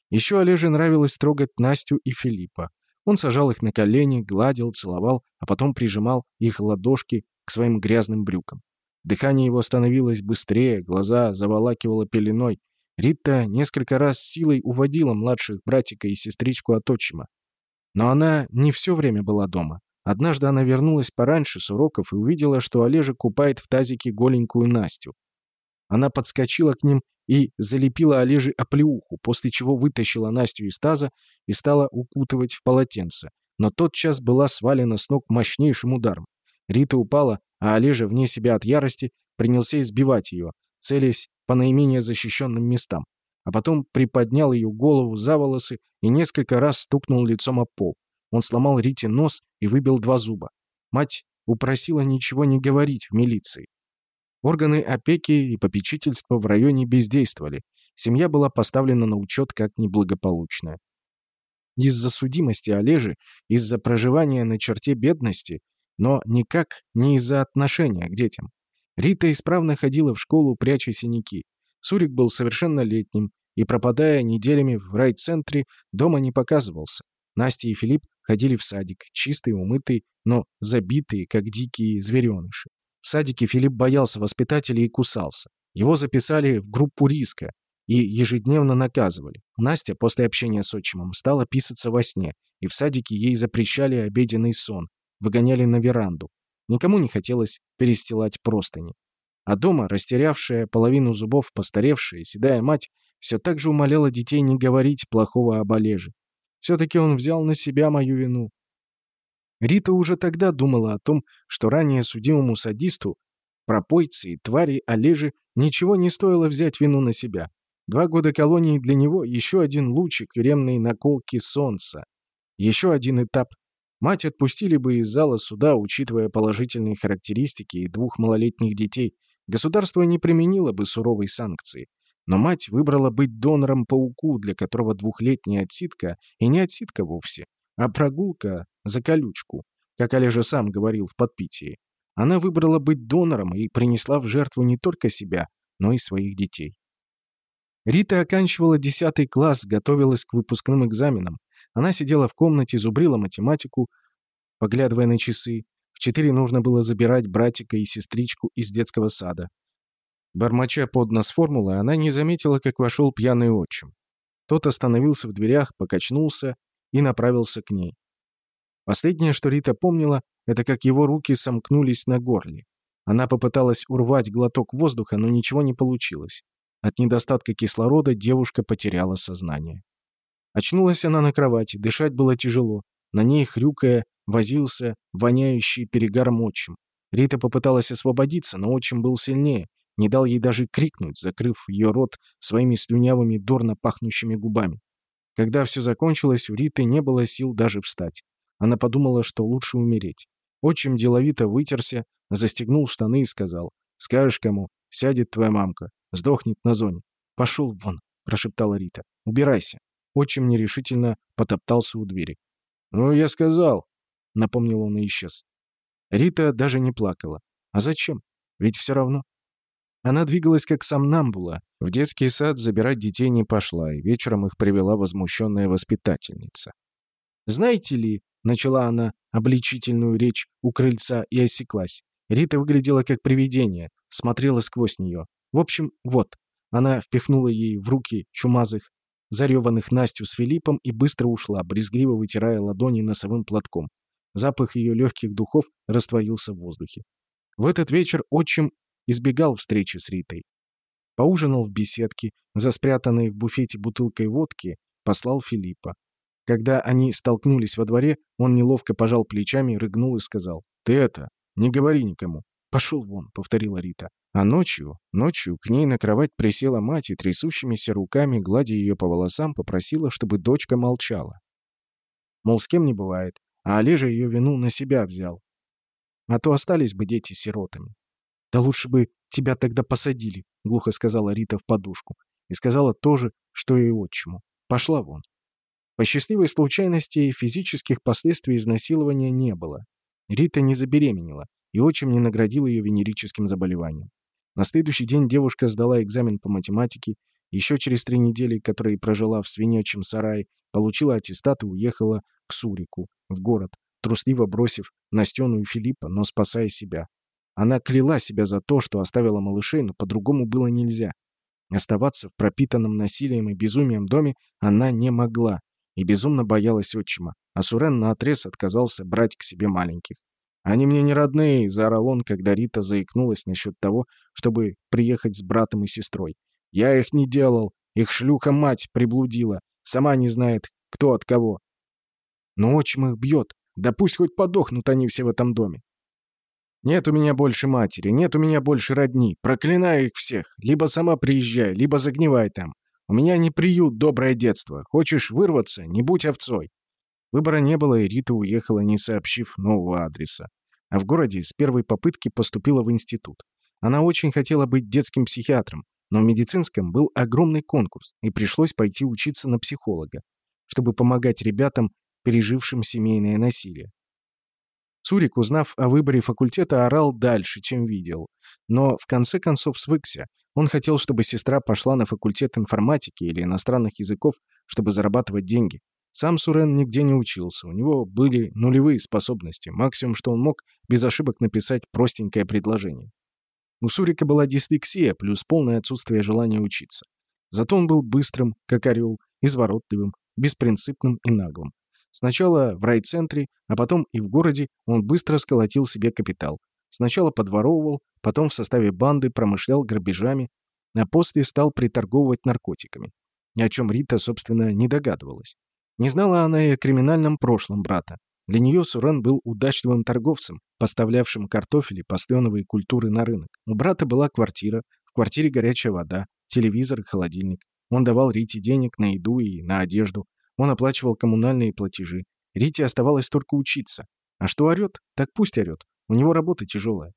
Еще Олеже нравилось трогать Настю и Филиппа. Он сажал их на колени, гладил, целовал, а потом прижимал их ладошки к своим грязным брюкам. Дыхание его становилось быстрее, глаза заволакивало пеленой. Рита несколько раз силой уводила младших братика и сестричку от отчима. Но она не все время была дома. Однажды она вернулась пораньше с уроков и увидела, что Олежа купает в тазике голенькую Настю. Она подскочила к ним и залепила Олеже оплеуху, после чего вытащила Настю из таза и стала укутывать в полотенце. Но тотчас была свалена с ног мощнейшим ударом. Рита упала, а Олежа, вне себя от ярости, принялся избивать ее, целясь по наименее защищенным местам. А потом приподнял ее голову за волосы и несколько раз стукнул лицом о пол. Он сломал Рите нос и выбил два зуба. Мать упросила ничего не говорить в милиции. Органы опеки и попечительства в районе бездействовали. Семья была поставлена на учет как неблагополучная. Из-за судимости Олежи, из-за проживания на черте бедности, но никак не из-за отношения к детям. Рита исправно ходила в школу, пряча синяки. Сурик был совершеннолетним и, пропадая неделями в райцентре, дома не показывался. Настя и Филипп ходили в садик, чистые, умытые, но забитые, как дикие звереныши. В садике Филипп боялся воспитателей и кусался. Его записали в группу риска и ежедневно наказывали. Настя после общения с отчимом стала писаться во сне, и в садике ей запрещали обеденный сон, выгоняли на веранду. Никому не хотелось перестилать простыни. А дома, растерявшая половину зубов, постаревшая, седая мать, все так же умоляла детей не говорить плохого об Олеже. Все-таки он взял на себя мою вину. Рита уже тогда думала о том, что ранее судимому садисту, пропойце и твари Олежи ничего не стоило взять вину на себя. Два года колонии для него — еще один лучик тюремной наколки солнца. Еще один этап. Мать отпустили бы из зала суда, учитывая положительные характеристики и двух малолетних детей. Государство не применило бы суровой санкции. Но мать выбрала быть донором-пауку, для которого двухлетняя отсидка, и не отсидка вовсе, а прогулка за колючку, как Олежа сам говорил в подпитии. Она выбрала быть донором и принесла в жертву не только себя, но и своих детей. Рита оканчивала 10 класс, готовилась к выпускным экзаменам. Она сидела в комнате, зубрила математику, поглядывая на часы. В четыре нужно было забирать братика и сестричку из детского сада. Бормоча под нос формулы, она не заметила, как вошел пьяный отчим. Тот остановился в дверях, покачнулся и направился к ней. Последнее, что Рита помнила, это как его руки сомкнулись на горле. Она попыталась урвать глоток воздуха, но ничего не получилось. От недостатка кислорода девушка потеряла сознание. Очнулась она на кровати, дышать было тяжело. На ней, хрюкая, возился воняющий перегаром отчим. Рита попыталась освободиться, но отчим был сильнее, не дал ей даже крикнуть, закрыв ее рот своими слюнявыми, дурно пахнущими губами. Когда все закончилось, у Риты не было сил даже встать. Она подумала, что лучше умереть. Отчим деловито вытерся, застегнул штаны и сказал, «Скажешь кому, сядет твоя мамка, сдохнет на зоне». «Пошел вон», — прошептала Рита. «Убирайся». Отчим нерешительно потоптался у двери. «Ну, я сказал», — напомнил он и исчез. Рита даже не плакала. А зачем? Ведь все равно. Она двигалась как сомнамбула. В детский сад забирать детей не пошла, и вечером их привела возмущенная воспитательница. «Знаете ли», — начала она обличительную речь у крыльца и осеклась. Рита выглядела как привидение, смотрела сквозь нее. В общем, вот. Она впихнула ей в руки чумазых, зареванных Настю с Филиппом и быстро ушла, брезгливо вытирая ладони носовым платком. Запах ее легких духов растворился в воздухе. В этот вечер отчим избегал встречи с Ритой. Поужинал в беседке, за спрятанной в буфете бутылкой водки, послал Филиппа. Когда они столкнулись во дворе, он неловко пожал плечами, рыгнул и сказал, «Ты это, не говори никому». «Пошел вон», — повторила Рита. А ночью, ночью к ней на кровать присела мать и трясущимися руками, гладя ее по волосам, попросила, чтобы дочка молчала. Мол, с кем не бывает, а Олежа ее вину на себя взял. А то остались бы дети сиротами. «Да лучше бы тебя тогда посадили», — глухо сказала Рита в подушку. И сказала то же, что и отчиму. «Пошла вон». По счастливой случайности физических последствий изнасилования не было. Рита не забеременела, и отчим не наградил ее венерическим заболеванием. На следующий день девушка сдала экзамен по математике, еще через три недели, которые прожила в свинячьем сарае, получила аттестат и уехала к Сурику, в город, трусливо бросив Настену и Филиппа, но спасая себя. Она кляла себя за то, что оставила малышей, но по-другому было нельзя. Оставаться в пропитанном насилием и безумием доме она не могла и безумно боялась отчима, а Сурен наотрез отказался брать к себе маленьких. «Они мне не родные», — заорал он, когда Рита заикнулась насчет того, чтобы приехать с братом и сестрой. «Я их не делал. Их шлюха-мать приблудила. Сама не знает, кто от кого. Но отчим их бьет. Да пусть хоть подохнут они все в этом доме. Нет у меня больше матери, нет у меня больше родни. Проклинаю их всех. Либо сама приезжай, либо загнивай там. У меня не приют, доброе детство. Хочешь вырваться? Не будь овцой. Выбора не было, и Рита уехала, не сообщив нового адреса. А в городе с первой попытки поступила в институт. Она очень хотела быть детским психиатром, но в медицинском был огромный конкурс, и пришлось пойти учиться на психолога, чтобы помогать ребятам, пережившим семейное насилие. Цурик, узнав о выборе факультета, орал дальше, чем видел. Но в конце концов свыкся. Он хотел, чтобы сестра пошла на факультет информатики или иностранных языков, чтобы зарабатывать деньги. Сам Сурен нигде не учился, у него были нулевые способности, максимум, что он мог без ошибок написать простенькое предложение. У Сурика была дислексия, плюс полное отсутствие желания учиться. Зато он был быстрым, как орел, изворотливым, беспринципным и наглым. Сначала в райцентре, а потом и в городе он быстро сколотил себе капитал. Сначала подворовывал, потом в составе банды промышлял грабежами, а после стал приторговывать наркотиками. Ни о чем Рита, собственно, не догадывалась. Не знала она и о криминальном прошлом брата. Для нее Сурен был удачливым торговцем, поставлявшим картофель и посленовые культуры на рынок. У брата была квартира, в квартире горячая вода, телевизор и холодильник. Он давал Рите денег на еду и на одежду, он оплачивал коммунальные платежи. Рите оставалось только учиться. А что орёт, так пусть орёт. У него работа тяжелая.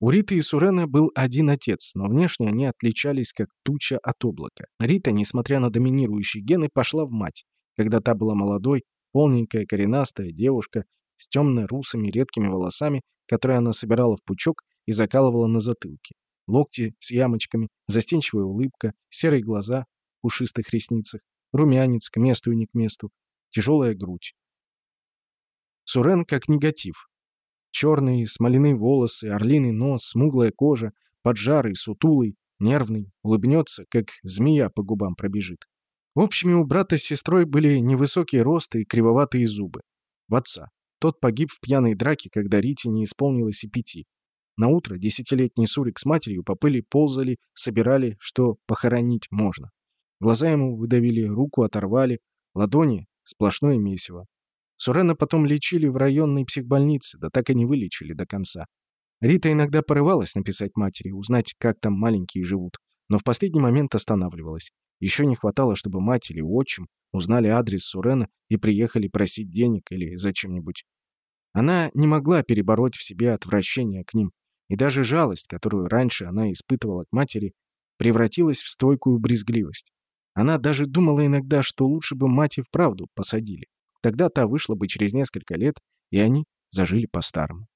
У Риты и Сурена был один отец, но внешне они отличались как туча от облака. Рита, несмотря на доминирующие гены, пошла в мать, когда та была молодой, полненькая, коренастая девушка с темно-русыми редкими волосами, которые она собирала в пучок и закалывала на затылке. Локти с ямочками, застенчивая улыбка, серые глаза в пушистых ресницах, Румянец к месту и не к месту. Тяжелая грудь. Сурен как негатив. Черные, смоляные волосы, орлиный нос, смуглая кожа, поджарый, сутулый, нервный, улыбнется, как змея по губам пробежит. В общем, у брата с сестрой были невысокие росты и кривоватые зубы. В отца. Тот погиб в пьяной драке, когда Рите не исполнилось и пяти. На утро десятилетний Сурик с матерью по пыли ползали, собирали, что похоронить можно. Глаза ему выдавили, руку оторвали, ладони — сплошное месиво. Сурена потом лечили в районной психбольнице, да так и не вылечили до конца. Рита иногда порывалась написать матери, узнать, как там маленькие живут, но в последний момент останавливалась. Еще не хватало, чтобы мать или отчим узнали адрес Сурена и приехали просить денег или зачем-нибудь. Она не могла перебороть в себе отвращение к ним, и даже жалость, которую раньше она испытывала к матери, превратилась в стойкую брезгливость. Она даже думала иногда, что лучше бы мать и вправду посадили. Тогда та вышла бы через несколько лет, и они зажили по-старому.